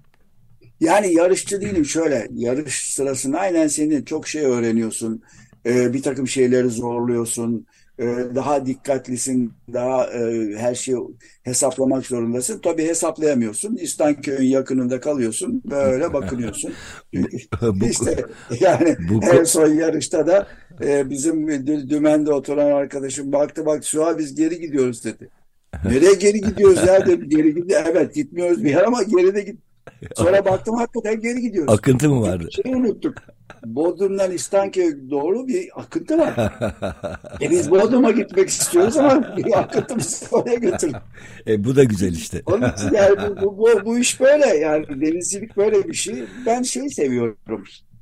Yani yarışçı değilim şöyle yarış sırasında aynen senin çok şey öğreniyorsun. Ee, bir takım şeyleri zorluyorsun. Ee, daha dikkatlisin. Daha e, her şeyi hesaplamak zorundasın. Tabii hesaplayamıyorsun. İstanköy'ün yakınında kalıyorsun. Böyle *laughs* bakınıyorsun. Bu- İşte yani bu- en son yarışta da e, bizim dü- dümende oturan arkadaşım baktı bak an biz geri gidiyoruz dedi. *laughs* Nereye geri gidiyoruz ya dedim. Geri gidiyor. Evet gitmiyoruz bir yer ama geride git. Sonra baktım hakikaten geri gidiyoruz. Akıntı mı vardı? Şeyi unuttuk. Bodrum'dan İstanköy'e doğru bir akıntı var. *laughs* E biz Bodrum'a gitmek istiyoruz ama bir akıntı bizi oraya götürdü. E, bu da güzel işte. Onun için yani bu, bu, bu, bu iş böyle yani denizcilik böyle bir şey. Ben şeyi seviyorum.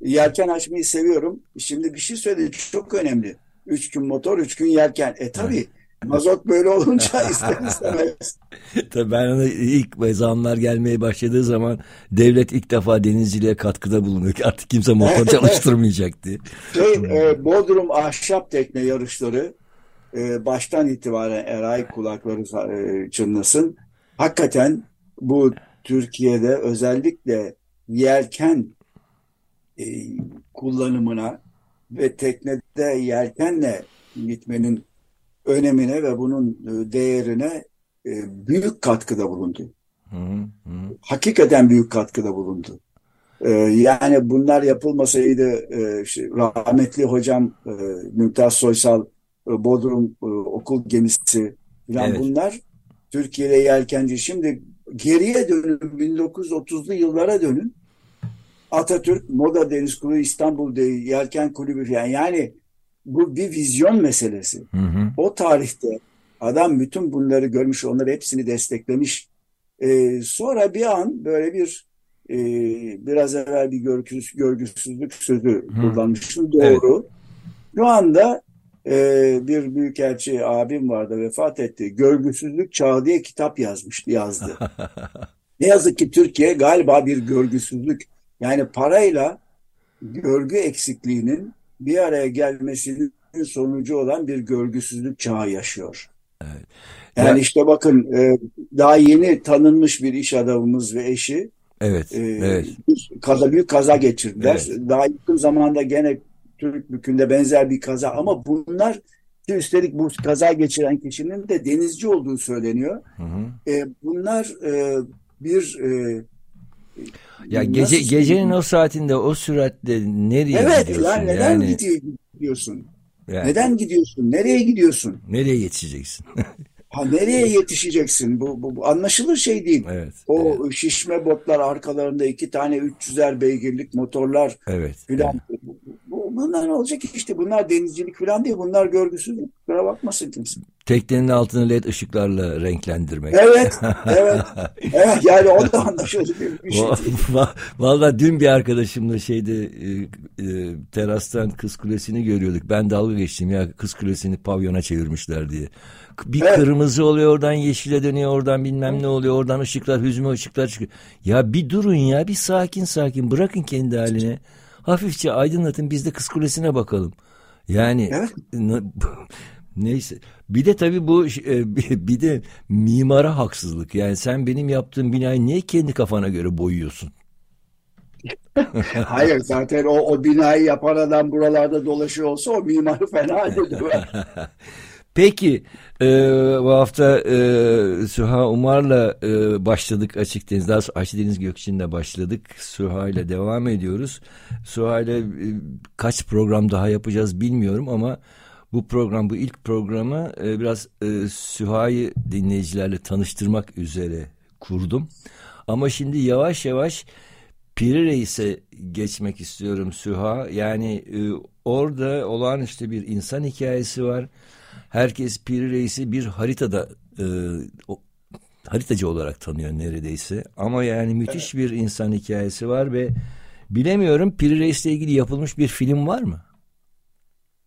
Yelken açmayı seviyorum. Şimdi bir şey söyledi çok önemli. Üç gün motor, üç gün yelken. E tabii mazot böyle olunca *laughs* ister istemez. *laughs* Tabii ben ona ilk zamlar gelmeye başladığı zaman devlet ilk defa denizciliğe katkıda bulunuyor. Artık kimse motor çalıştırmayacak diye. Şey, e, Bodrum ahşap tekne yarışları e, baştan itibaren eray kulakları e, çınlasın. Hakikaten bu Türkiye'de özellikle yelken e, kullanımına ve teknede yelkenle gitmenin önemine ve bunun e, değerine e, büyük katkıda bulundu. Hı. Hakikaten büyük katkıda bulundu. Ee, yani bunlar yapılmasaydı e, rahmetli hocam e, Mümtaz Soysal e, Bodrum e, okul gemisi falan Evet. bunlar Türkiye'de yelkenci. Şimdi geriye dönün 1930'lu yıllara dönün. Atatürk Moda Deniz Kulübü İstanbul Yelken Kulübü falan yani bu bir vizyon meselesi. Hı hı. O tarihte adam bütün bunları görmüş, onları hepsini desteklemiş. Ee, sonra bir an böyle bir e, biraz evvel bir görgüsüz, görgüsüzlük sözü kullanmıştım. Doğru. Şu anda e, bir büyükelçi abim vardı vefat etti. Görgüsüzlük Çağı diye kitap yazmıştı, yazdı. *laughs* Ne yazık ki Türkiye galiba bir görgüsüzlük yani parayla görgü eksikliğinin bir araya gelmesinin sonucu olan bir görgüsüzlük çağı yaşıyor. Yani Ya- işte bakın e, daha yeni tanınmış bir iş adamımız ve eşi Evet, e, evet. kaza büyük kaza geçirdiler. Evet. Daha yakın zamanda gene Türk Bükü'nde benzer bir kaza ama bunlar üstelik bu kaza geçiren kişinin de denizci olduğu söyleniyor. Hı hı. E, bunlar e, bir e, Ya nasıl gece söyleyeyim? gecenin o saatinde o süratle nereye Evet gidiyorsun? yani neden Yani, gidiyor, gidiyorsun? yani Neden gidiyorsun? Nereye gidiyorsun? nereye yetişeceksin? *laughs* Ha nereye yetişeceksin? Bu, bu, bu anlaşılır şey değil. evet. O şişme botlar arkalarında iki tane 300'er beygirlik motorlar Evet. filan. Bu, bu- bunlar ne olacak işte? Bunlar denizcilik filan değil. Bunlar görgüsüzlük. Kusura bakmasın kimse. Teknenin altını led ışıklarla renklendirmek. Evet, *laughs* evet. Evet yani o da anlaşılır bir şey Va- değil. va- Vallahi dün bir arkadaşımla şeyde e, e, terastan Kız Kulesi'ni görüyorduk. Ben dalga geçtim ya Kız Kulesi'ni pavyona çevirmişler diye. Bir Evet. kırmızı oluyor oradan yeşile dönüyor oradan bilmem ne oluyor oradan ışıklar hüzme ışıklar çıkıyor. Ya bir durun ya bir sakin sakin bırakın kendi haline. Hafifçe aydınlatın biz de Kız Kulesi'ne bakalım. Yani Evet. *laughs* neyse. Bir de tabii bu e, *laughs* bir de mimara haksızlık. Yani sen benim yaptığım binayı niye kendi kafana göre boyuyorsun? *laughs* Hayır zaten o, o binayı yapan adam buralarda dolaşıyor olsa o mimarı fena döver. Peki e, bu hafta e, Süha Umar'la e, başladık Açık Deniz. Daha sonra Açık Deniz Gökçin'le başladık. Süha ile devam ediyoruz. Süha ile e, kaç program daha yapacağız bilmiyorum ama bu program bu ilk programı e, biraz e, Süha'yı dinleyicilerle tanıştırmak üzere kurdum. Ama şimdi yavaş yavaş Piri Reis'e geçmek istiyorum Süha. Yani e, orada olağanüstü bir insan hikayesi var. Herkes Piri Reis'i bir haritada e, o, haritacı olarak tanıyor neredeyse. Ama yani müthiş bir insan hikayesi var ve bilemiyorum Piri Reis'le ilgili yapılmış bir film var mı?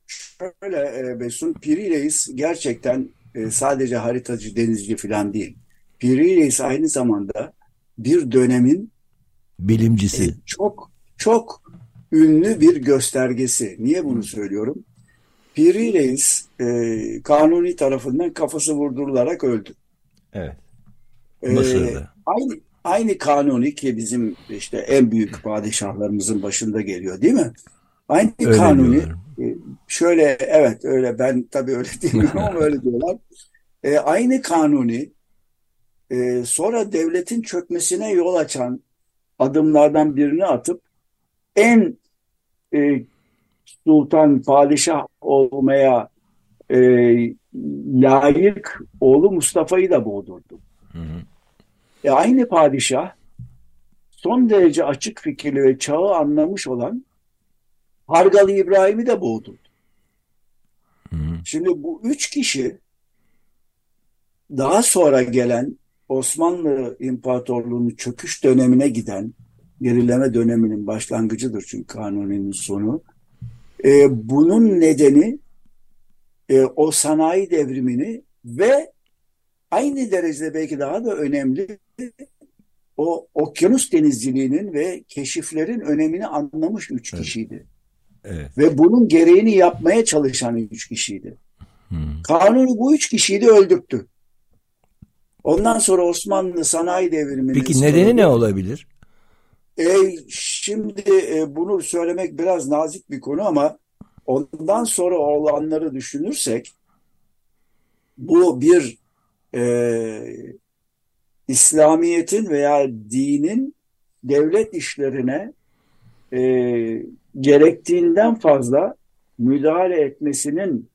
Şöyle e, Besun, Piri Reis gerçekten e, sadece haritacı, denizci falan değil. Piri Reis aynı zamanda bir dönemin bilimcisi. E, çok çok ünlü bir göstergesi. Niye bunu söylüyorum? Piri Reis e, Kanuni tarafından kafası vurdurularak öldü. Evet. E, aynı, aynı Kanuni ki bizim işte en büyük padişahlarımızın başında geliyor değil mi? Aynı öyle Kanuni e, şöyle evet öyle ben tabii öyle demiyorum ama öyle *laughs* diyorlar. E, aynı Kanuni e, sonra devletin çökmesine yol açan adımlardan birini atıp en e, sultan, padişah olmaya e, layık oğlu Mustafa'yı da boğdurdu. Hı hı. E, aynı padişah son derece açık fikirli ve çağı anlamış olan Hargalı İbrahim'i de boğdurdu. Hı hı. Şimdi bu üç kişi daha sonra gelen Osmanlı İmparatorluğu'nun çöküş dönemine giden gerileme döneminin başlangıcıdır çünkü Kanuni'nin sonu. E, bunun nedeni e, o sanayi devrimini ve aynı derecede belki daha da önemli o okyanus denizciliğinin ve keşiflerin önemini anlamış üç evet. kişiydi. Evet. Ve bunun gereğini yapmaya çalışan üç kişiydi. Hmm. Kanuni bu üç kişiyi de öldürttü. Ondan sonra Osmanlı sanayi devriminin... Peki nedeni ne olabilir? E, şimdi e, bunu söylemek biraz nazik bir konu ama ondan sonra olanları düşünürsek bu bir e, İslamiyet'in veya dinin devlet işlerine e, gerektiğinden fazla müdahale etmesinin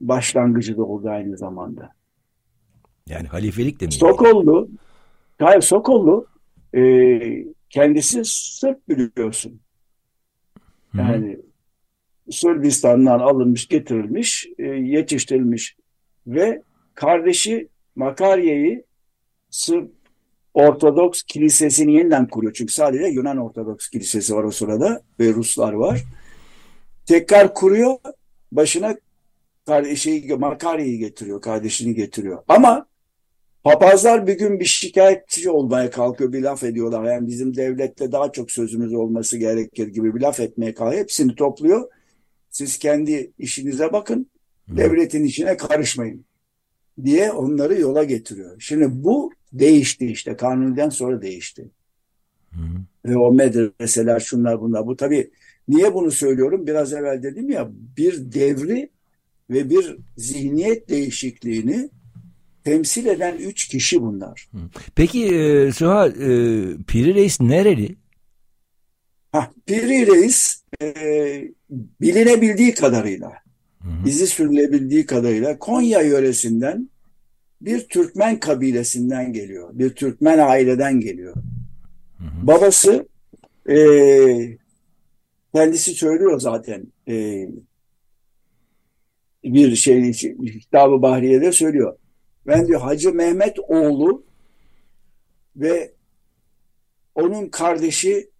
başlangıcı da oldu aynı zamanda. Yani halifelik de mi? Sokollu, hayır Sokollu e, kendisi Sırp biliyorsun. Yani Hı. Sırbistan'dan alınmış, getirilmiş, e, yetiştirilmiş ve kardeşi Makarya'yı Sırp Ortodoks Kilisesi'ni yeniden kuruyor. Çünkü sadece Yunan Ortodoks Kilisesi var o sırada ve Ruslar var. Tekrar kuruyor, başına kardeşi Makarya'yı getiriyor, kardeşini getiriyor. Ama Papazlar bir gün bir şikayetçi olmaya kalkıyor, bir laf ediyorlar. Yani bizim devlette daha çok sözümüz olması gerekir gibi bir laf etmeye kalkıyor. Hepsini topluyor. Siz kendi işinize bakın, devletin işine karışmayın diye onları yola getiriyor. Şimdi bu değişti işte, kanundan sonra değişti. Hı. Ve o medreseler şunlar bunlar. Bu tabii niye bunu söylüyorum? Biraz evvel dedim ya bir devri ve bir zihniyet değişikliğini temsil eden üç kişi bunlar. Peki e, Suha, e, Piri Reis nereli? Ha, Piri Reis e, bilinebildiği kadarıyla, Hı-hı. izi sürülebildiği kadarıyla Konya yöresinden bir Türkmen kabilesinden geliyor. Bir Türkmen aileden geliyor. Hı-hı. Babası e, kendisi söylüyor zaten e, bir şey Kitab-ı Bahriye'de söylüyor. Ben diyor Hacı Mehmet oğlu ve onun kardeşi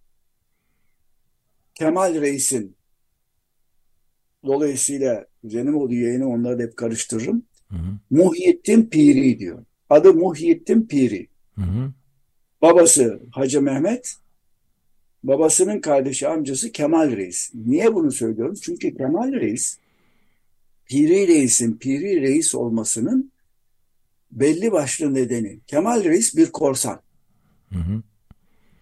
Kemal Reis'in dolayısıyla Zenimoğlu yayını onları hep karıştırırım. Hı hı. Muhyiddin Piri diyor. Adı Muhyiddin Piri. Hı hı. Babası Hacı Mehmet, babasının kardeşi amcası Kemal Reis. Niye bunu söylüyorum? Çünkü Kemal Reis, Piri Reis'in Piri Reis olmasının belli başlı nedeni. Kemal Reis bir korsan. Hı hı.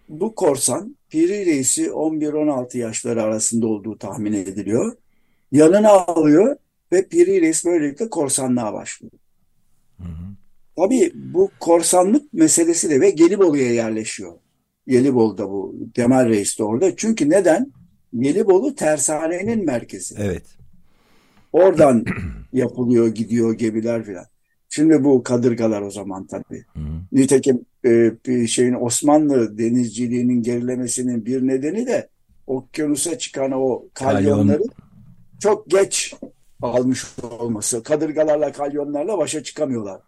bu korsan Piri Reis'i 11-16 yaşları arasında olduğu tahmin ediliyor. Yanına alıyor ve Piri Reis böylelikle korsanlığa başlıyor. Hı hı. Tabii bu korsanlık meselesi de ve Gelibolu'ya yerleşiyor. Gelibolu'da bu Kemal Reis de orada. Çünkü neden? Gelibolu tersanenin merkezi. Evet. Oradan *clears throat* yapılıyor, gidiyor gemiler filan. Şimdi bu kadırgalar o zaman tabii. Hı hı. Nitekim e, bir şeyin Osmanlı denizciliğinin gerilemesinin bir nedeni de okyanusa çıkan o kalyonları çok geç almış olması. Kadırgalarla kalyonlarla başa çıkamıyorlar.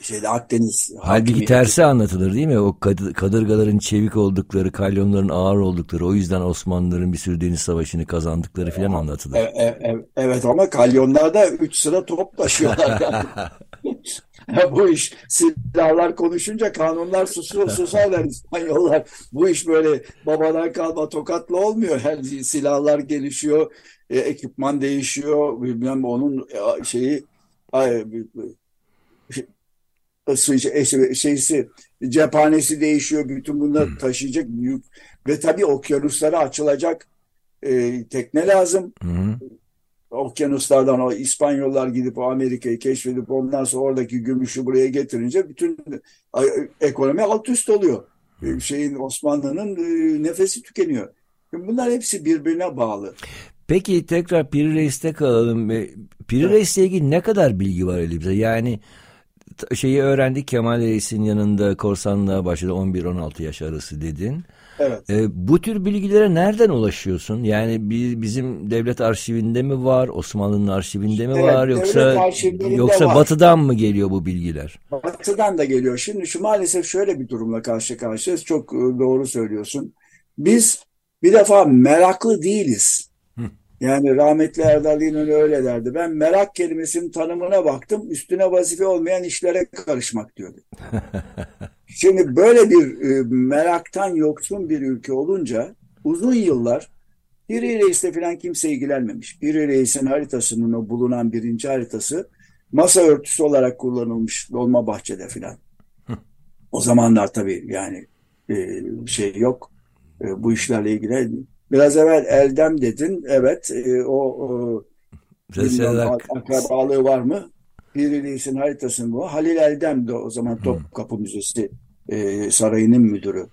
Şeyde Akdeniz Halbuki tersi anlatılır değil mi? O kad- kadırgaların çevik oldukları, kalyonların ağır oldukları, o yüzden Osmanlıların bir sürü deniz savaşını kazandıkları filan anlatılır. E- e- e- evet ama kalyonlarda üç sıra top taşıyorlar. Yani. *laughs* Bu iş silahlar konuşunca kanunlar susur, susarlar İspanyollar. Bu iş böyle babadan kalma tokatla olmuyor. Her silahlar gelişiyor, e, ekipman değişiyor. Bilmem onun e, şeyi ay, şeysi cephanesi değişiyor. Bütün bunları taşıyacak büyük ve tabii okyanuslara açılacak e, tekne lazım. Hı. Okyanuslardan o İspanyollar gidip o Amerika'yı keşfedip ondan sonra oradaki gümüşü buraya getirince bütün e, ekonomi alt üst oluyor. E, Şeyin Osmanlı'nın e, nefesi tükeniyor. Bunlar hepsi birbirine bağlı. Peki tekrar Piri Reis'te kalalım. E, Piri Reis'le ilgili ne kadar bilgi var elimizde? Yani şeyi öğrendik Kemal Reis'in yanında korsanlığa başladı 11-16 yaş arası dedin. Evet. E, bu tür bilgilere nereden ulaşıyorsun? Yani bi- bizim devlet arşivinde mi var, Osmanlı'nın arşivinde mi Evet, var yoksa yoksa var. batıdan mı geliyor bu bilgiler? Batı'dan da geliyor. Şimdi şu maalesef şöyle bir durumla karşı karşıyayız. Çok e, doğru söylüyorsun. Biz bir defa meraklı değiliz. Yani rahmetli Erdal İnönü öyle derdi. Ben merak kelimesinin tanımına baktım. Üstüne vazife olmayan işlere karışmak diyordu. *laughs* Şimdi böyle bir e, meraktan yoksun bir ülke olunca uzun yıllar Piri Reis'le falan kimse ilgilenmemiş. Piri Reis'in haritasının o bulunan birinci haritası masa örtüsü olarak kullanılmış Dolmabahçe'de filan. *laughs* O zamanlar tabii yani e, şey yok. E, bu işlerle ilgili. Biraz evvel Eldem dedin. Evet e, o, o bilmiyorum akrabalığı var mı? Piri Reis'in haritasını bu. Halil Eldem de o zaman Topkapı Müzesi e, sarayının müdürü.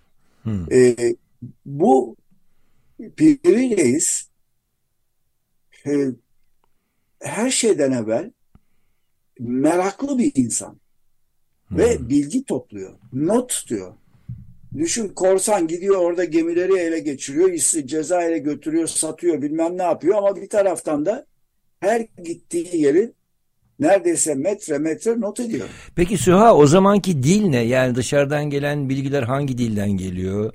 Hı. E, bu Piri Reis e, her şeyden evvel meraklı bir insan ve bilgi topluyor, not tutuyor. Düşün korsan gidiyor orada gemileri ele geçiriyor, is- Cezayir'e götürüyor, satıyor, bilmem ne yapıyor ama bir taraftan da her gittiği yeri neredeyse metre metre not ediyor. Peki Süha o zamanki dil ne? Yani dışarıdan gelen bilgiler hangi dilden geliyor?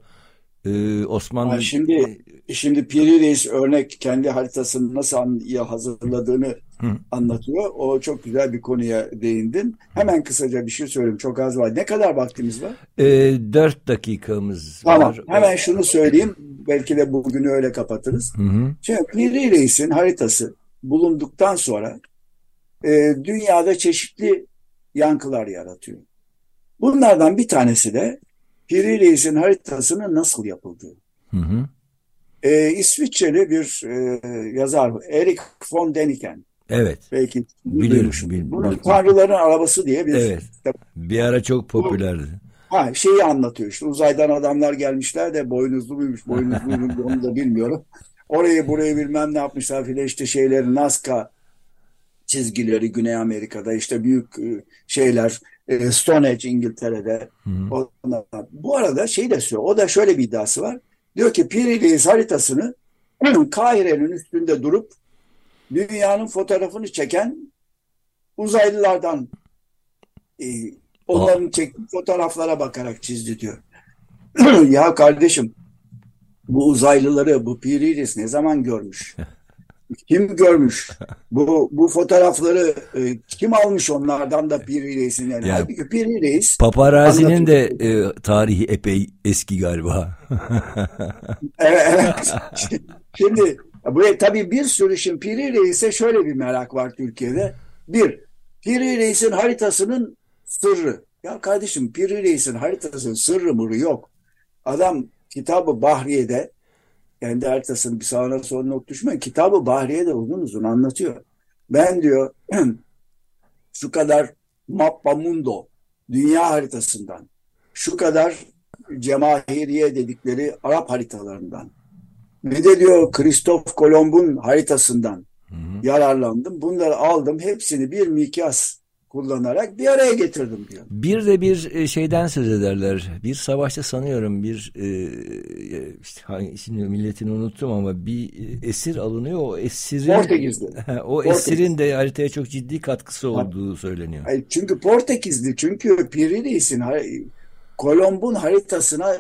Ee, Osmanlı Ha, şimdi şimdi Piri Reis örnek kendi haritasını nasıl ya hazırladığını Hı. anlatıyor. O çok güzel bir konuya değindin. Hemen kısaca bir şey söyleyeyim. Çok az var. Ne kadar vaktimiz var? e, dört dakikamız Tamam. var. Hemen şunu söyleyeyim. Belki de bugünü öyle kapatırız. Hı hı. Şimdi Piri Reis'in haritası bulunduktan sonra e, dünyada çeşitli yankılar yaratıyor. Bunlardan bir tanesi de Piri Reis'in haritasının nasıl yapıldığı. Hı hı. E, İsviçreli bir e, yazar Erik von Däniken. Evet. Belki Biliyorum, duymuşsun. bil- Bunun bil- Tanrıların Arabası diye bir Evet. kitap. Bir ara çok popülerdi. Ha, şeyi anlatıyor işte uzaydan adamlar gelmişler de boynuzlu muymuş boynuzlu muymuş onu da bilmiyorum. *laughs* Orayı burayı bilmem ne yapmışlar filan işte şeyleri Nazca çizgileri Güney Amerika'da işte büyük e, şeyler e, Stonehenge İngiltere'de. Ondan- Bu arada şey de söylüyor. O da şöyle bir iddiası var. Diyor ki Piri Reis haritasını *clears throat* Kahire'nin üstünde durup dünyanın fotoğrafını çeken uzaylılardan e, onların çektiği fotoğraflara bakarak çizdi diyor. *clears throat* Ya kardeşim bu uzaylıları bu Piri Reis ne zaman görmüş? *laughs* Kim görmüş? Bu bu fotoğrafları e, kim almış onlardan da Piri Reis'in yani. Ya- Halbuki Piri Reis Paparazzi'nin de e, tarihi epey eski galiba. *laughs* Evet, evet. *laughs* Şimdi buraya tabii bir sürü şimdi Piri Reis'e şöyle bir merak var Türkiye'de. Bir, Piri Reis'in haritasının sırrı. Ya kardeşim Piri Reis'in haritasının sırrı mırı yok. Adam kitabı Bahriye'de kendi haritasını bir sağına soluna düşmeyin. Kitabı Bahriye'de uzun uzun anlatıyor. Ben diyor *clears throat* şu kadar Mappa Mundo dünya haritasından şu kadar Cemahiriye dedikleri Arap haritalarından ve de diyor Kristof Kolomb'un haritasından hı hı. yararlandım. Bunları aldım. Hepsini bir mikyas kullanarak bir araya getirdim diyor. Bir de bir e, şeyden söz ederler. Bir savaşta sanıyorum bir e, e işte hangi, şimdi milletini unuttum ama bir e, esir alınıyor. O esirin Portekizli. *laughs* o Portekiz. esirin de haritaya çok ciddi katkısı olduğu söyleniyor. Çünkü Portekizli. Çünkü Piriles'in Kolomb'un haritasına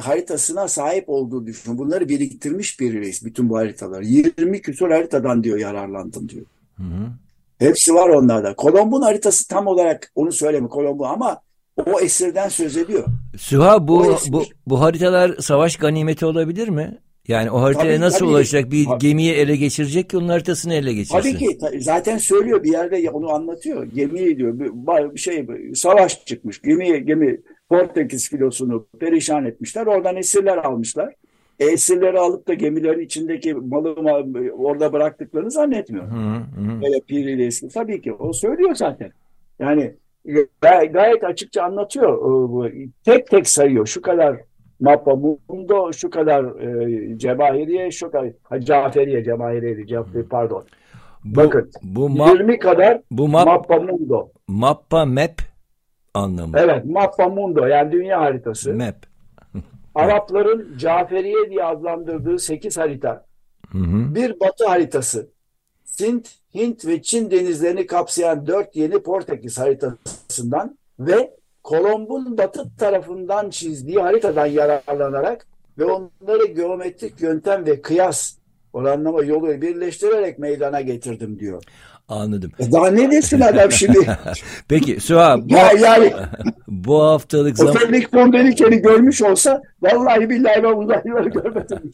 haritasına sahip olduğu düşün. Bunları biriktirmiş bir reis bütün bu haritaları. 20 küsur haritadan diyor yararlandım diyor. Hı hı. Hepsi var onlarda. Kolomb'un haritası tam olarak onu söyleme Kolomb'un ama o esirden söz ediyor. Süha bu, bu, bu haritalar savaş ganimeti olabilir mi? Yani o haritaya tabii, nasıl tabii, ulaşacak? Bir tabii. gemiyi ele geçirecek ki onun haritasını ele geçirsin. Tabii ki. Zaten söylüyor bir yerde onu anlatıyor. Gemiyi diyor bir şey savaş çıkmış. Gemi gemi Portekiz filosunu perişan etmişler. Oradan esirler almışlar. E, esirleri alıp da gemileri içindeki malı orada bıraktıklarını zannetmiyorum. Hı hı. Böyle pirili eski. Tabii ki o söylüyor zaten. Yani gay gayet açıkça anlatıyor. Tek tek sayıyor. Şu kadar Mappa Mundo, şu kadar e, Cebahiriye, şu kadar Caferiye, Cebahiriye, Caferi, pardon. Bu, Bakın bu map, 20 kadar bu map, Mappa Mundo. Mappa Map anlamı. Evet, Mappa Mundo yani dünya haritası. Map. Arapların Caferiye diye adlandırdığı 8 harita. Hı hı. Bir batı haritası. Sint, Hint ve Çin denizlerini kapsayan 4 yeni Portekiz haritasından ve Kolomb'un batı tarafından çizdiği haritadan yararlanarak ve onları geometrik yöntem ve kıyas oranlama yoluyla birleştirerek meydana getirdim diyor. Anladım. E daha ne desin adam şimdi? *laughs* Peki Suha bu, ya, yani, *laughs* bu haftalık zaman... Otelik Fondelikeni görmüş olsa vallahi billahi ben uzaylıları görmedim.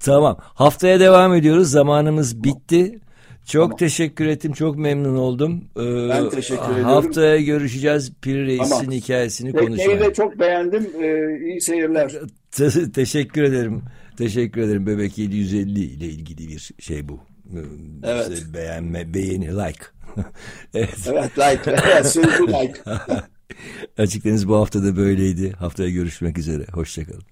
tamam. Haftaya devam ediyoruz. Zamanımız bitti. Çok tamam. teşekkür ettim. Çok memnun oldum. Ee, ben teşekkür ediyorum. Haftaya görüşeceğiz. Pir Reis'in tamam. hikayesini konuşalım. Tekneyi de çok beğendim. Ee, iyi seyirler. Te teşekkür ederim. Teşekkür ederim. Bebek 750 ile ilgili bir şey bu. Evet. İşte beğenme, beğeni, like. *laughs* evet. evet, like. Evet, sözlü like. *laughs* Açık Deniz bu hafta da böyleydi. Haftaya görüşmek üzere. Hoşçakalın.